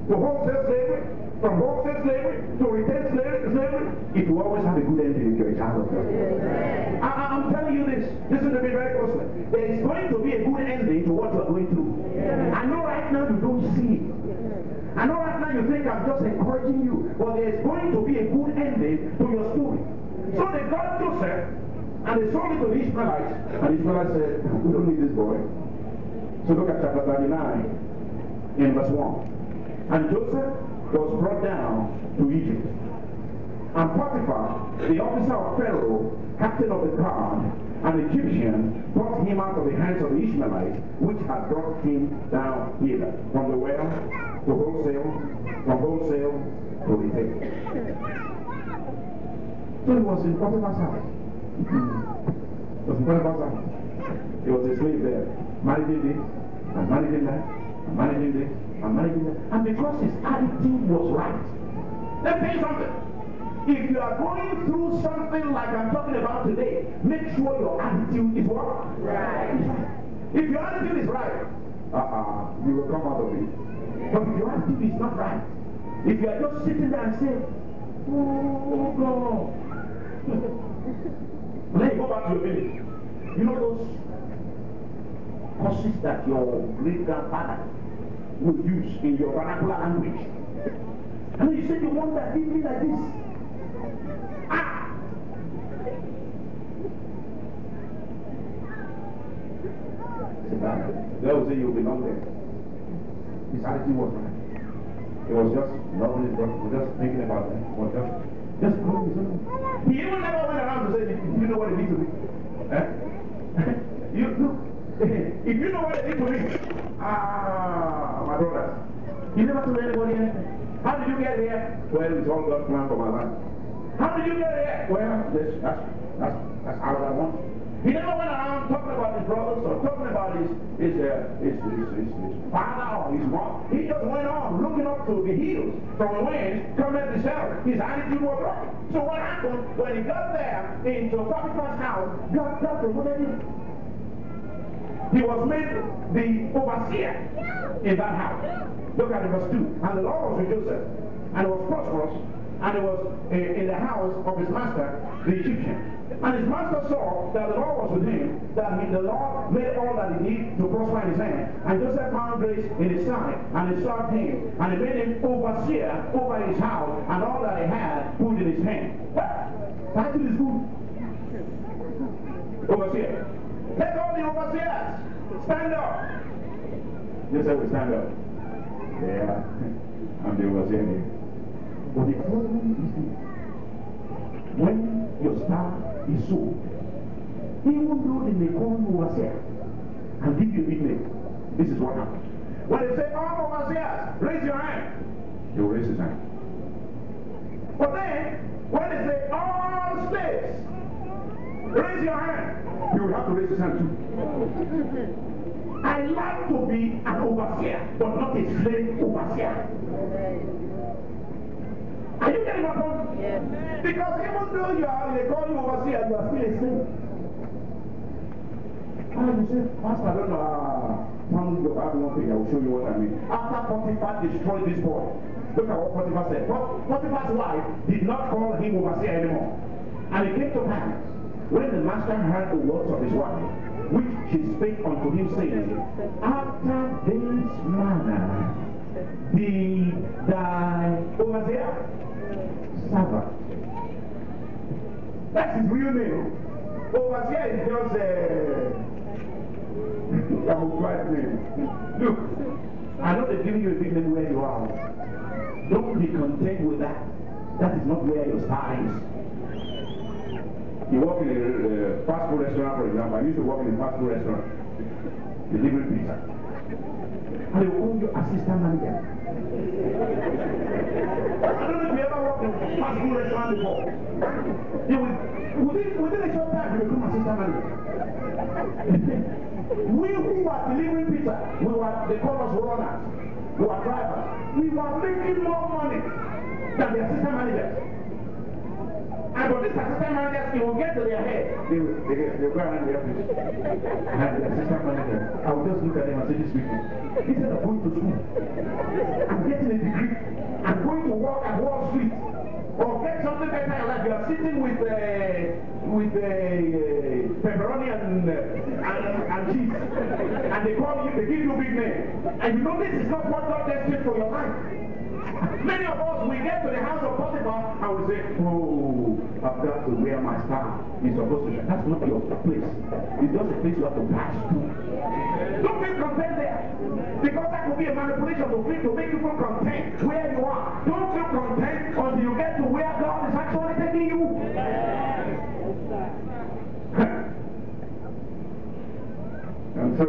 to wholesale slavery, from wholesale slavery to retail slavery, it will always have a good ending if you're a child of God. I, am telling you this. Listen to me very closely. There is going to be a good ending to what you're going through. I know right now you don't see it. I know right now you think I'm just encouraging you, but there is going to be a good ending to your story. So they got Joseph and they sold him to the Ishmaelites. And Ishmaelites said, We don't need this boy. So look at chapter 39 in verse 1. And Joseph was brought down to Egypt. And Potiphar, the officer of Pharaoh, captain of the guard, an Egyptian, brought him out of the hands of the Ishmaelites, which had brought him down here, from the well to wholesale, from wholesale retail. So he was in Potiphar's house. He was in Potiphar's house. He was a slave there, managing this, and managing that, and managing this, and managing that. And because his attitude was right. Let me tell you something. If you are going through something like I'm talking about today, make sure your attitude is what? Right. If your attitude is right, uh-uh, you will come out of it. But if you your attitude is not right, if you are just sitting there and saying, Oh God. you go back to your village. You know those curses that your great grandfather would use in your vernacular language. And you say you want that be like this. Ah! They will say you belong there. His attitude was. It was just brother, was just thinking about them, was just just his own. He even never went around to say, you know what it means to me? Eh? you look, if you know what it means to me, ah, my brother, you never told anybody anything. How did you get here? Well, it's all God's plan for my life. How did you get here? Well, that's, that's, that's how I want. He never went around talking about his brothers or talking about his his, uh, his, his, his, his father or his mom. He just went on looking up to the hills from whence coming the shower. His attitude was right. So what happened when he got there into Potiphar's house, God got promoted him. He was made the overseer in that house. Look at verse 2. And the Lord was with Joseph, and was prosperous, and he was in the house of his master, the Egyptian. And his master saw that the Lord was with him, that he, the Lord made all that he did to prosper in his hand. And Joseph found grace in his sight, and he served him, and he made him overseer over his house, and all that he had put in his hand. That is good. Overseer. Let all the overseers stand up. Joseph will stand up. Yeah, I'm the overseer. But the problem is this when your star is sold, even though they may call you overseer and give you a nickname, this is what happens. When they say, oh, all overseers, raise your hand, you raise his hand. But then, when they say, oh, all slaves, raise your hand, you will have to raise his hand too. I like to be an overseer, but not a slave overseer. Are you getting my point? Yes. Because even though you are, they call you overseer, you are still a slave. And you say, Pastor, I don't know, uh, found your Bible one thing, I will show you what I mean. After Potiphar destroyed this boy, look at what Potiphar said. Potiphar's wife did not call him overseer anymore. And it came to pass, when the master heard the words of his wife, which she spake unto him, saying, After this manner be thy overseer That's his real name. Overseer is just a camouflage name. Look, I know they're giving you a big name where you are. Don't be content with that. That is not where your star is. You work in a uh, fast food restaurant, for example. I used to work in a fast food restaurant, delivering pizza. And they will call you assistant manager. I don't know if you ever worked in a fast food restaurant before. You will, within, within a short time, you become assistant manager. we who were delivering pizza, we were, they call us runners, we were drivers. We were making more money than the assistant manager. And for this assistant manager, he will get to their head. They will, they, they will go around the office. And the assistant manager, I will just look at them and say, this weekend, instead of going to school, I'm getting a degree, to work at Wall Street, or get something better in life. You are sitting with uh, with uh, pepperoni and, uh, and, and cheese, and they call you, they give you big name, and you know this is not what God destined for your life. Many of us, we get to the house of Potiphar and we say, Oh, I've got to wear my star. You're supposed to. That's not your place. It's just a place you have to pass through. Don't be content there. Because manipulation faith to make you feel content where you are. Don't feel content until you get to where God is actually taking you. and so,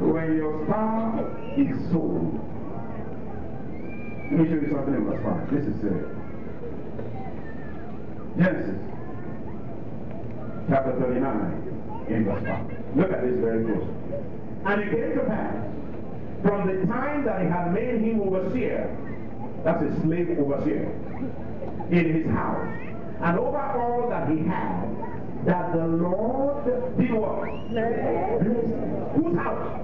when your star is sold, let me show you something in verse 5. This is it. Genesis chapter 39 in verse 5. Look at this very close. And it came to pass from the time that he had made him overseer, that's a slave overseer, in his house, and over all that he had, that the Lord did what? Whose house?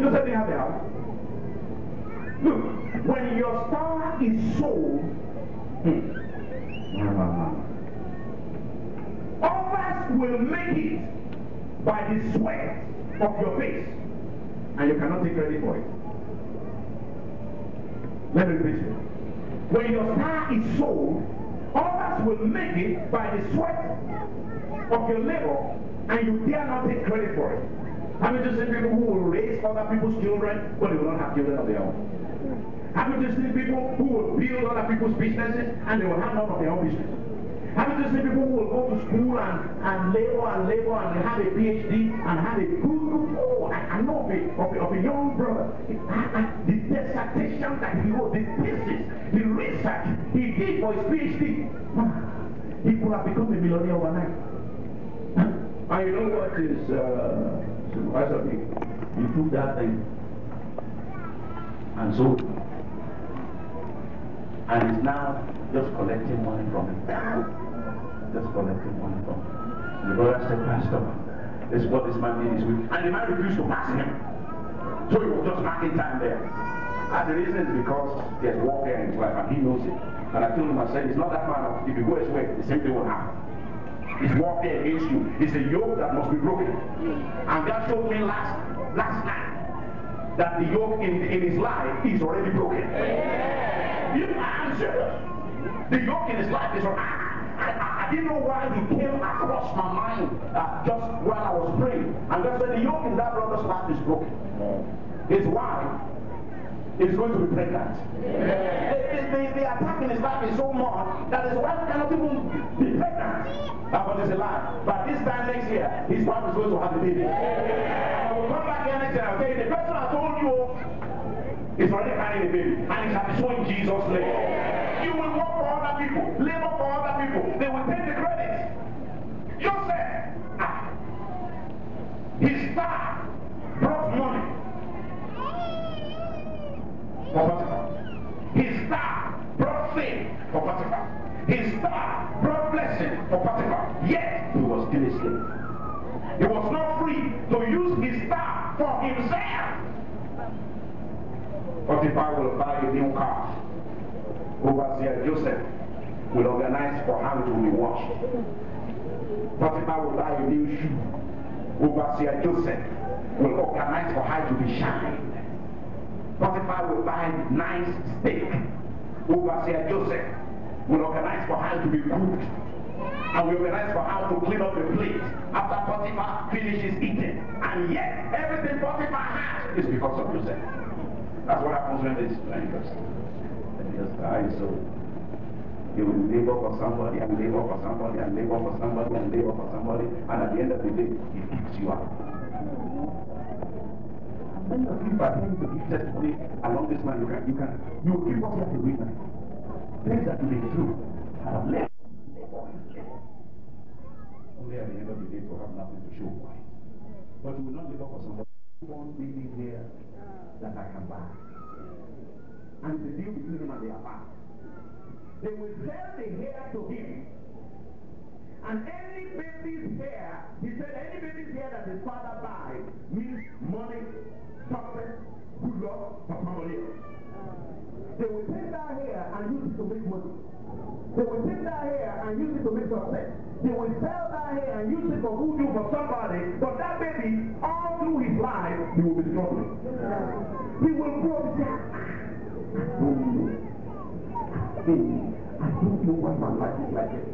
You said they have the house. Look, when your star is sold, hmm, others will make it by the sweat of your face, and you cannot take credit for it. Let me repeat it. When your star is sold, others will make it by the sweat of your labor, and you dare not take credit for it. Have you just seen people who will raise other people's children, but they will not have children of their own? Have you just seen people who will build other people's businesses and they will have none of their own business? You just seen people will go to school and, and labor and labor and have a PhD and have a good, oh, I, I know of a, of a, of a young brother. the dissertation that he wrote, the thesis, the research he did for his PhD, he could have become a millionaire overnight. And you know what is uh, supervisor? He took that thing and it. And is now just collecting money from it. Just collecting money from it. The brother said, Pastor, this is what this man did this week. And the man refused to pass him. So he was just marking time there. And the reason is because there's warfare in his life and he knows it. And I told him, I said, it's not that man. If you go his way, the same thing will happen. It's warfare against you. It's a yoke that must be broken. And God showed me last last night that the yoke in, in his life is already broken. You, I'm The yoke in his life is. I, I, didn't know why he came across my mind uh, just while I was praying. And God said, the yoke in that brother's life is broken. His wife is going to be pregnant. The, the, the attack in his life is so much that his wife cannot even be pregnant. That was a lie. But this time next year, his wife is going to have a baby. I will come back here next year and say, the person I told you is already carrying a baby. And it shall be so in Jesus' name. They take the credit. Joseph, ah, his star brought money for Potiphar. His star brought fame for Potiphar. His star brought blessing for Potiphar. Yet he was still a slave. He was not free to use his star for himself. Potiphar will buy a new car. Overseer Joseph will organize for how will be washed. Potiphar will buy a new shoe. Overseer Joseph will organize for how to be shined. Potiphar will buy nice steak. Overseer Joseph will organize for how to be cooked. And we organize for how to clean up the plate after Potiphar finishes eating. And yet, everything Potiphar has is because of Joseph. That's what happens when they when he just, dies. So you will labor for somebody and labor for somebody and labor for somebody and labor for somebody, and at the end of the day, he picks you up. Many of you are trying to give testimony along this line. You can, you can, you give what you have to now. Things that you may do have left. Only at the end of the day to have nothing to show for it. But you will not labor for somebody who won't really there that I can buy. And the deal between him and the Abba. They will sell the hair to him. And any baby's hair, he said, any baby's hair that his father buys means money, success, good luck for somebody. They will take that hair and use it to make money. They will take that hair and use it to make success. They will sell that hair and use it for voodoo for somebody. But that baby, all through his life, he will be struggling. He will grow up and say, I don't know. I don't know why my life is like this.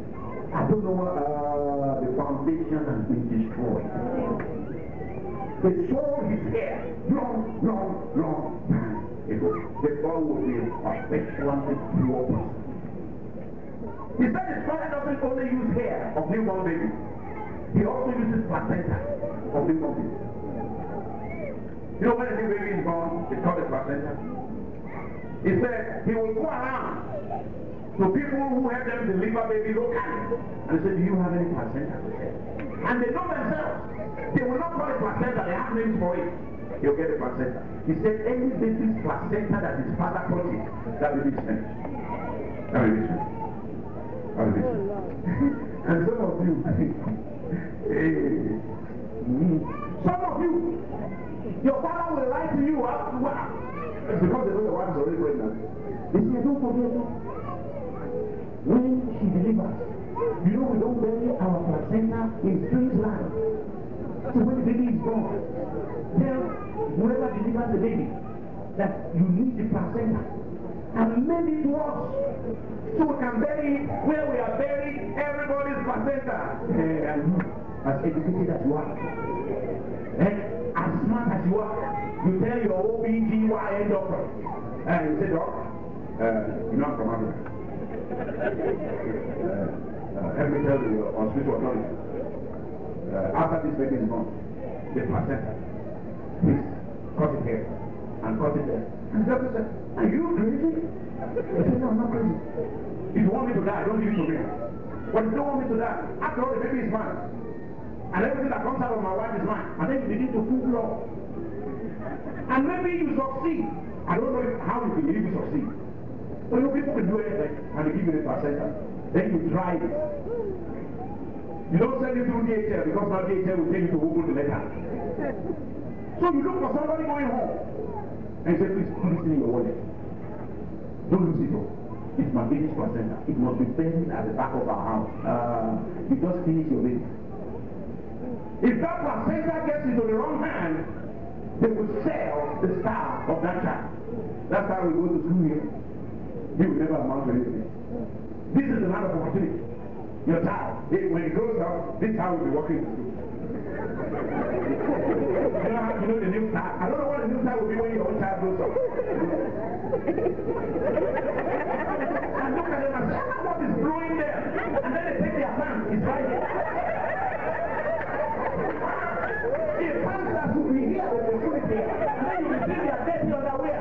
I don't know what uh, the foundation has been destroyed. They sold his hair long, long, long time ago. The will be a sexually pure person. He said his father doesn't only use hair of newborn baby. He also uses placenta of newborn baby. You know when a new baby is born, it's called a placenta. He said he will go around to people who help them deliver baby locally. And they say, do you have any placenta? And they know themselves. They will not call it placenta, they have names for it. You'll get a placenta. He said, any baby's placenta that his father it, that baby is finished. That baby is finished. That baby is finished. and some of you, some of you, your father will lie to you wow. Because they know your wife is already pregnant. They say, don't forget when she delivers. You know we don't bury our placenta in strange land. So when the baby is born, tell whoever delivers the baby that you need the placenta and mail it us so we can bury it where we are burying everybody's placenta. Uh, and as educated as you are, eh, as smart as you are, you tell your OBGYN doctor, and you say, Doc, uh, you're not from Africa. Tell you on spiritual authority. Uh, after this baby is born, the placenta, please cut it here and cut it there. And the doctor said, Are you crazy? I said, No, I'm not crazy. If you want me to die, don't give it to me. But if you don't want me to die, after all, the baby is mine. And everything that comes out of my wife is mine. And then you begin to prove law. And maybe you succeed. I don't know if, how you believe you succeed. So you people can do anything and they give you the placenta. Then you try it. You don't send it through DHL because now DHL will tell you to open the letter. So you look for somebody going home and say, please put this in your wallet. Don't lose it. It's my baby's placenta. It must be buried at the back of our house. Uh, you just finish your baby. If that placenta gets into the wrong hand, they will sell the star of that child. That's how we go to school here. You will never amount to anything. This is the land of opportunity. Your child, when it grows up, this child will be walking to school. you know how you know the new child? I don't know what the new child will be when your own child grows up. and look at them and say, what is blowing there? And then they take their pants, it's right here. The pants that will be here, they will put it there. And then you will see their dirty underwear.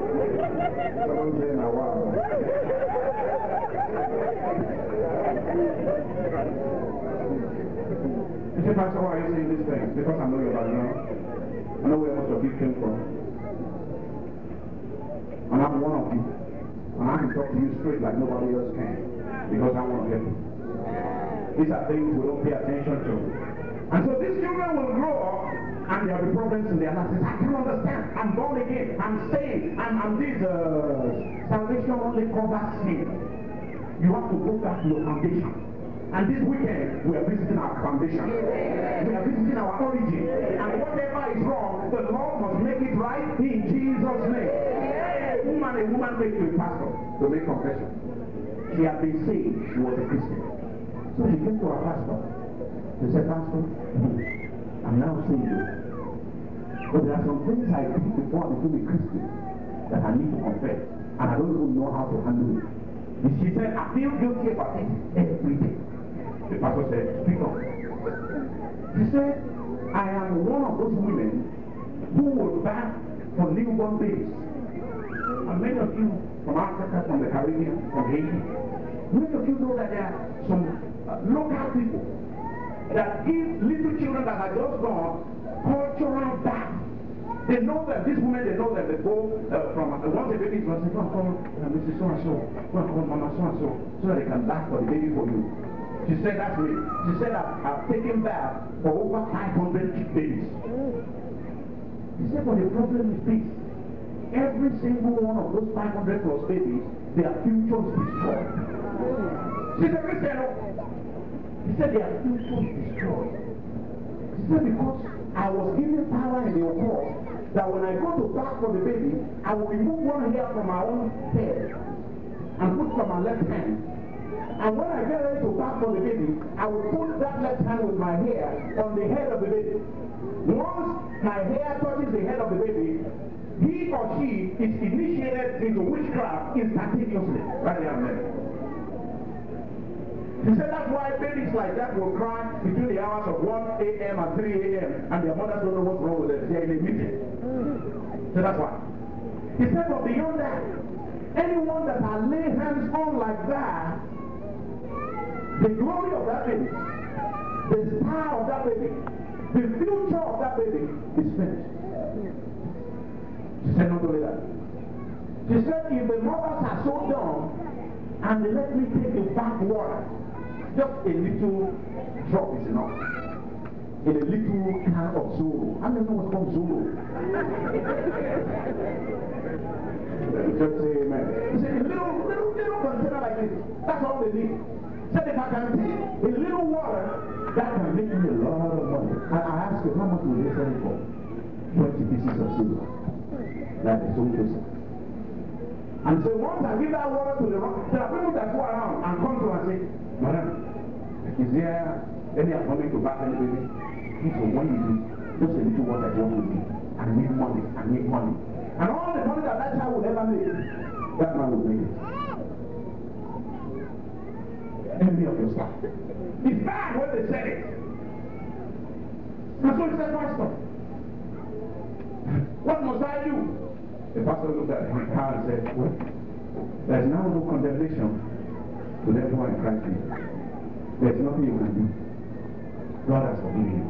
Someone say now, wow. You say, Pastor, why are you saying these things? Because I know your background. I know where most of you came from. And I'm one of you. And I can talk to you straight like nobody else can. Because I'm one of them. These are things we don't pay attention to. And so these children will grow up and there will be problems in their lives. I can understand. I'm born again. I'm saved. I'm, I'm this. Uh, salvation only covers sin. You have to go back to your foundation. And this weekend, we are visiting our foundation. We are visiting our origin. And whatever is wrong, the Lord must make it right in Jesus' name. A woman, a woman came to a pastor to make confession. She had been saved. She was a Christian. So she came to our pastor. She said, Pastor, I'm now saved. But there are some things I did before I became a Christian that I need to confess. And I don't even know how to handle it. And she said, I feel guilty about it every day. The pastor said, Speak up. She said, I am one of those women who will back for newborn babies. And many of you from Africa, from the Caribbean, from Haiti, many of you know that there are some uh, local people that give little children that are just born cultural bath. They know that this woman, they know that they go uh, from uh, once the baby is born, they come call uh, Mrs. So and so, go and Mama so and so, so that they can bath for the baby for you. She said that's me. She said that I've taken bath for over 500 babies. She said, but the problem is this. Every single one of those 500 plus babies, their future is destroyed. She said, Christian, he said their future is destroyed. She said, because I was given power in the occult that when I go to back for the baby, I will remove one hair from my own head and put from my left hand. And when I get ready to back for the baby, I will put that left hand with my hair on the head of the baby. Once my hair touches the head of the baby, he or she is initiated into witchcraft instantaneously. Right there there. He said that's why babies like that will cry between the hours of 1 a.m. and 3 a.m. and their mothers don't know what's wrong with them. They're in a meeting. So that's why. He said, but beyond that, anyone that I lay hands on like that, the glory of that baby, the star of that baby, the future of that baby is finished. She said, not only that. She said, if the mothers are so dumb and they let me take the back water, just a little drop is enough. In a little can of Zoro. I don't know what's called Zoro. just say amen. He said, a little, little, little container like this. That's all they need. Said if I can take a little water, that can make me a lot of money. I, I asked him, how much will they sell for? 20 pieces of silver. That is so basic. And so once I give that water to the rock, there are people that go around and come to and say, Madam, is there any appointment to back any baby? He said, when you do, just a little water just with me. I need money, I need money. And all the money that that child will ever make, that man will make it. Envy of your staff. It's bad when they said it. And so he said, Pastor, what must I do? The pastor looked at car and said, Well, there's now no condemnation to them who are in Christ. There's nothing you can do. God has forgiven you.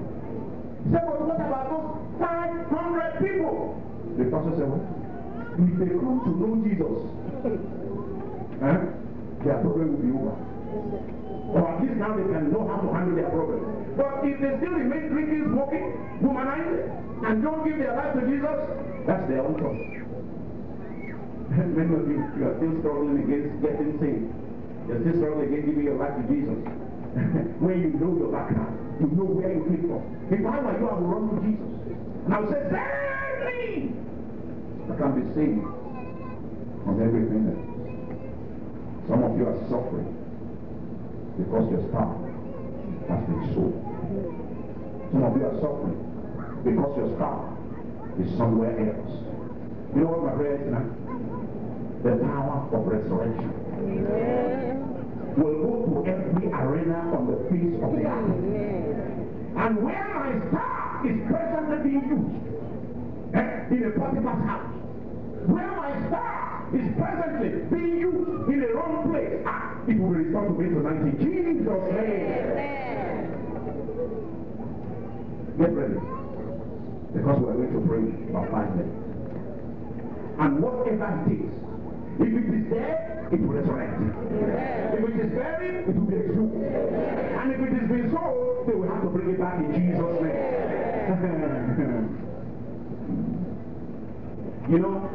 He said, But what about those 500 people? The pastor said? If they come to know Jesus, eh, their problem will be over. Or at least now they can know how to handle their problems. But if they still remain drinking, smoking, womanizing, and don't give their life to Jesus, that's their own problem. Many of you, you are still struggling against getting saved. You're still struggling against giving your life to Jesus. when you know your background, you know where you came from. If I were you, I would run to Jesus. And I would say, Save me! I can be saved from everything that some of you are suffering because your star has been sold. Some of you are suffering because your star is somewhere else. You know what my prayer is tonight? The power of resurrection will go to every arena on the face of the earth. And where my star is presently being used, eh, in a Potiphar's house, where my star is presently being used in the wrong place, ah, it will respond to me tonight in Jesus' name. Get ready. Because we are going to pray about five minutes. And whatever it is, if it is there, it will resurrect. If it is buried, it will be exhumed. And if it is been sold, they will have to bring it back in Jesus' name. you know,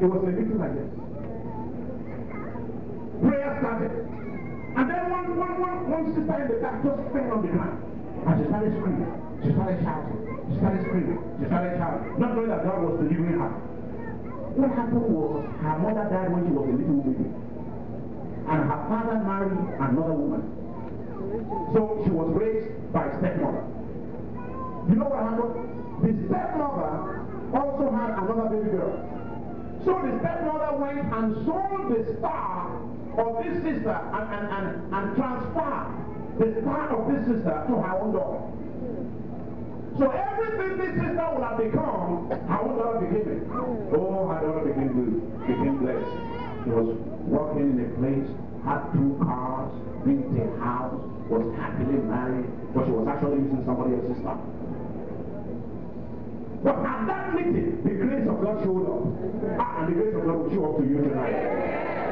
it was a little like this. Prayer started. And then one, one, one, one sister in the back just fell on the ground. And she started screaming. She started shouting. She started screaming. She started shouting. Not knowing that God was delivering her. What happened was her mother died when she was a little baby. And her father married another woman. So she was raised by stepmother. You know what happened? The stepmother also had another baby girl. So the stepmother went and sold the star of this sister and, and, and, and transferred the star of this sister to her own daughter. So everything this sister will have become, her own daughter became it. Oh, her daughter became good, became blessed. She was working in a place had two cars, built a house, was happily married, but she was actually using somebody else's stuff. But at that meeting, the showed up. Ah, and the grace of God will show up to you tonight.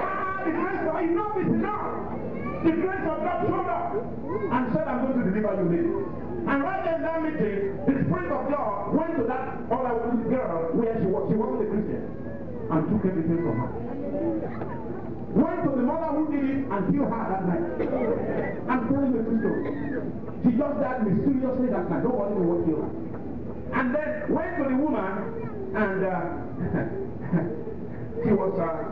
Ah, the grace of God, enough is enough. The grace of God showed up and said, I'm going to deliver you this. And right there in that meeting, the Spirit of God went to that other girl where she was. She wasn't a Christian. And took everything from her. Went to the mother who did it and killed her that night. I'm telling you truth. She just died mysteriously that night. Nobody knew what killed her. And then went to the woman and uh, she was uh,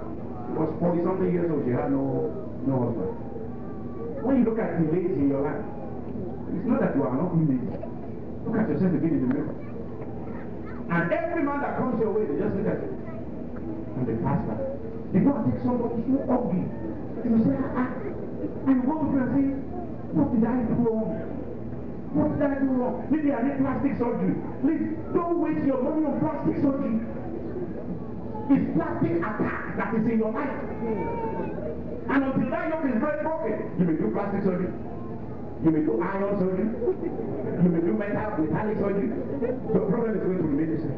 was 40 something years old. She had no no husband. When you look at delays in your life, it's not that you are not lazy. Look at yourself again in the mirror. And every man that comes your way, they just look at you. And they pass by. They go and take somebody so ugly. And you say, ah, and you go to and say, what did I do wrong? What did I do wrong? Maybe I need plastic surgery. Please don't waste your money on plastic surgery. It's plastic attack that is in your life. And until that yoke is very broken, you may do plastic surgery. You may do iron surgery. You may do metal, metallic surgery. The problem is going to remain the same.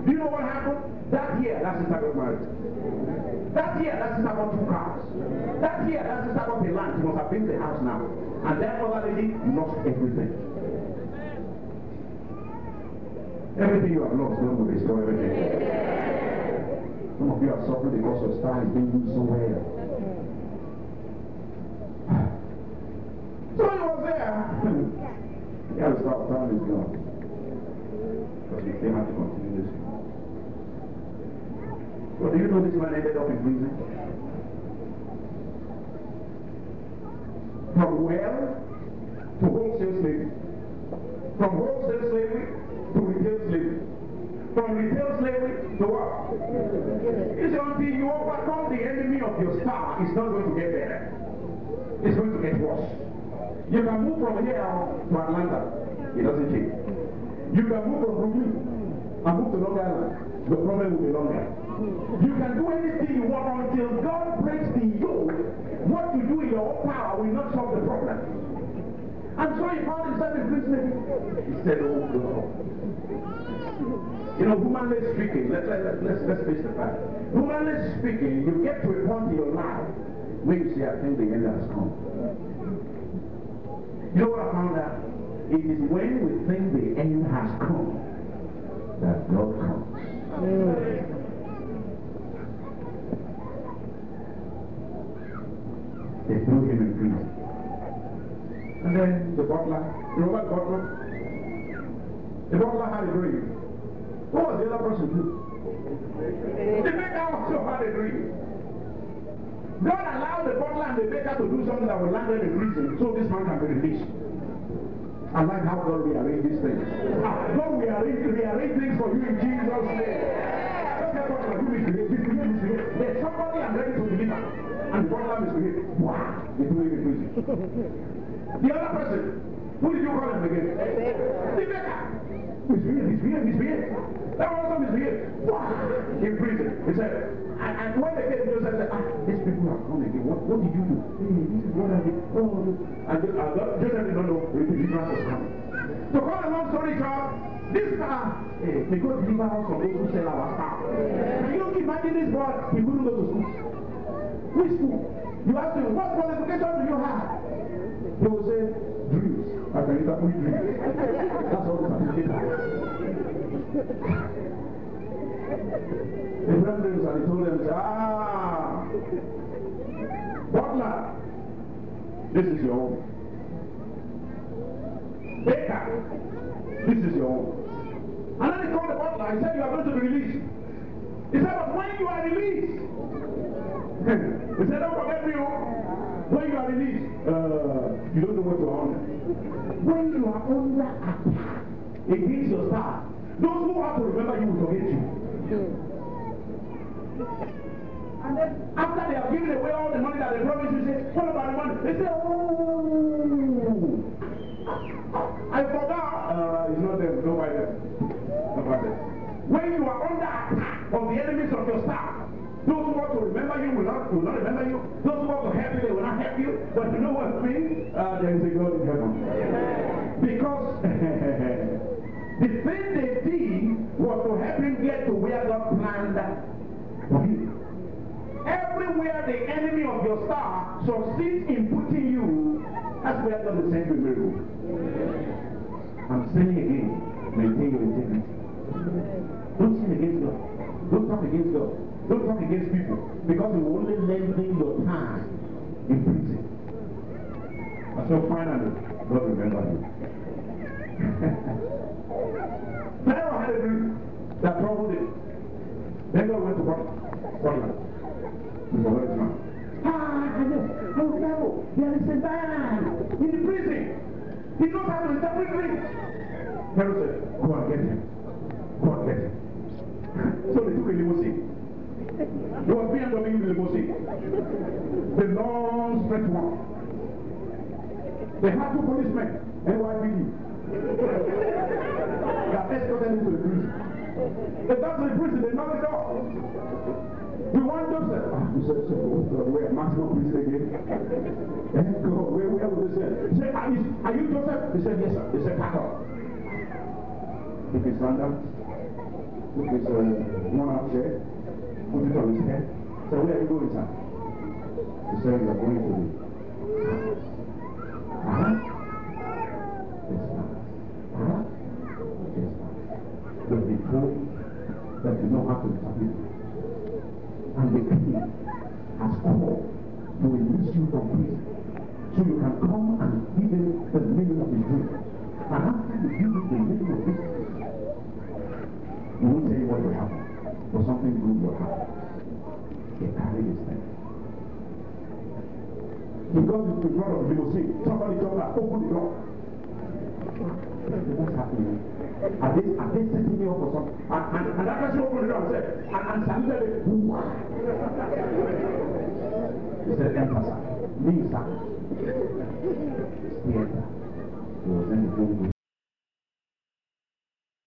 Do you know what happened? That year, that sister got married. That year, that sister got two cars. That year, that sister got a land. She must have built the house now. And that other lady lost everything. Everything you have lost, God will restore everything. Some of you are suffering because your star is being used so well. So he was there. he had to stop time is gone. Because we came out to continue this. But do you know this man ended up in prison? From well to wholesale slavery. From wholesale slavery to retail slavery. From retail slavery to what? It's until you overcome the enemy of your star, it's not going to get better. It's going to get worse. You can move from here to Atlanta. It doesn't change. You can move from Brooklyn and move to Long Island. The problem will be longer. You can do anything you want until God breaks the yoke. What you do in your own power will not solve the problem. And so he found himself in prison. He said, Oh God. You know, humanly speaking, let, let, let, let's, let's face the fact. Humanly speaking, you get to a point in your life where you say, I think the end has come. You know what I found out? It is when we think the end has come that God comes. They threw him in prison. And then the butler, you know what butler? The butler had a dream. What was the other person do? The baker also had a dream. God allowed the butler and the baker to do something that will land them in prison so this man can be released. I like how God rearrange these things. Ah, God rearrange, rearrange things for you in Jesus' name. Just tell God, you They threw him. The other person, who did you call him again? The baker. Misbehave, misbehave, misbehave. That was also misbehave. Wow, in prison. He said, and, and when they came to Joseph, said, ah, these people have come again. What, what did you do? Hey, this is what I did. Oh, this. And uh, Joseph did not know the deliverance was coming. To cut a long story short, this star, eh, may God deliver us from those who sell our star. Can you imagine this boy? He couldn't go to school. Which school? You ask him, what qualification do you have? He will say, dreams. I can interpret dreams. That's all the certificate has. The brethren and he told them, ah, butler, this is your home. Baker, this is your home. And then he called the butler and said, you are going to be released. He said, but when you are released, he said, don't forget me, oh. when you are released, uh, you don't know what to honor. When you are under attack against your star, those who have to remember you will forget you. And then after they have given away all the money that they promised you, say, what about the money? They say, oh, I forgot. Uh, it's not them, don't buy them. Don't buy them. When you are under attack of the enemies of your star, Those who want to remember you will not, will not remember you. Those who want to help you, they will not help you. But you know what mean? Uh, there is a God in heaven. Because the thing they did was to help him get to where God planned for him. Everywhere the enemy of your star succeeds in putting you, that's where God will send you miracle. I'm saying again, maintain your integrity. Don't sin against God. Don't talk against God. Against people. Because will only lengthen your time in prison. And so finally, God remember you. Pharaoh had a dream that troubled him. Then God went to. Westman. Ah, I know. Oh, Pharaoh, there is a man in the prison. He knows how to interpret dreams. Pharaoh said, go and get him. Go and get him. So they took a limousine. It was BMW limousine. The mosaic. The long straight one. They had two policemen, NYPD. That escorted him to the prison. They got to the prison, they knocked the door. We want Joseph. Ah, he said, so, where? Maximum prison again? Thank God. Where, where was he? He said, are you, are you Joseph? He said, yes, sir. He said, pack up. Took his sandals, took his uh, one out chair, put it on his head. Said, where are you going, sir? He said, you are going to the uh-huh. Yes, sir. Uh-huh. Yes, sir. But be told that you know how to submit. And the king has called to release you from prison. So you can come and give him the meaning of his dream. And after you give him the meaning of this, you won't tell what will happen, but something good will happen. He carried his name. He got to the front of the limousine. Somebody told her, open the door. What's happening? Are they, are they setting me up for something? And, and, and that person opened the door and said, and, and it. Why? He said, enter, sir. Me, sir. He entered. He was in the room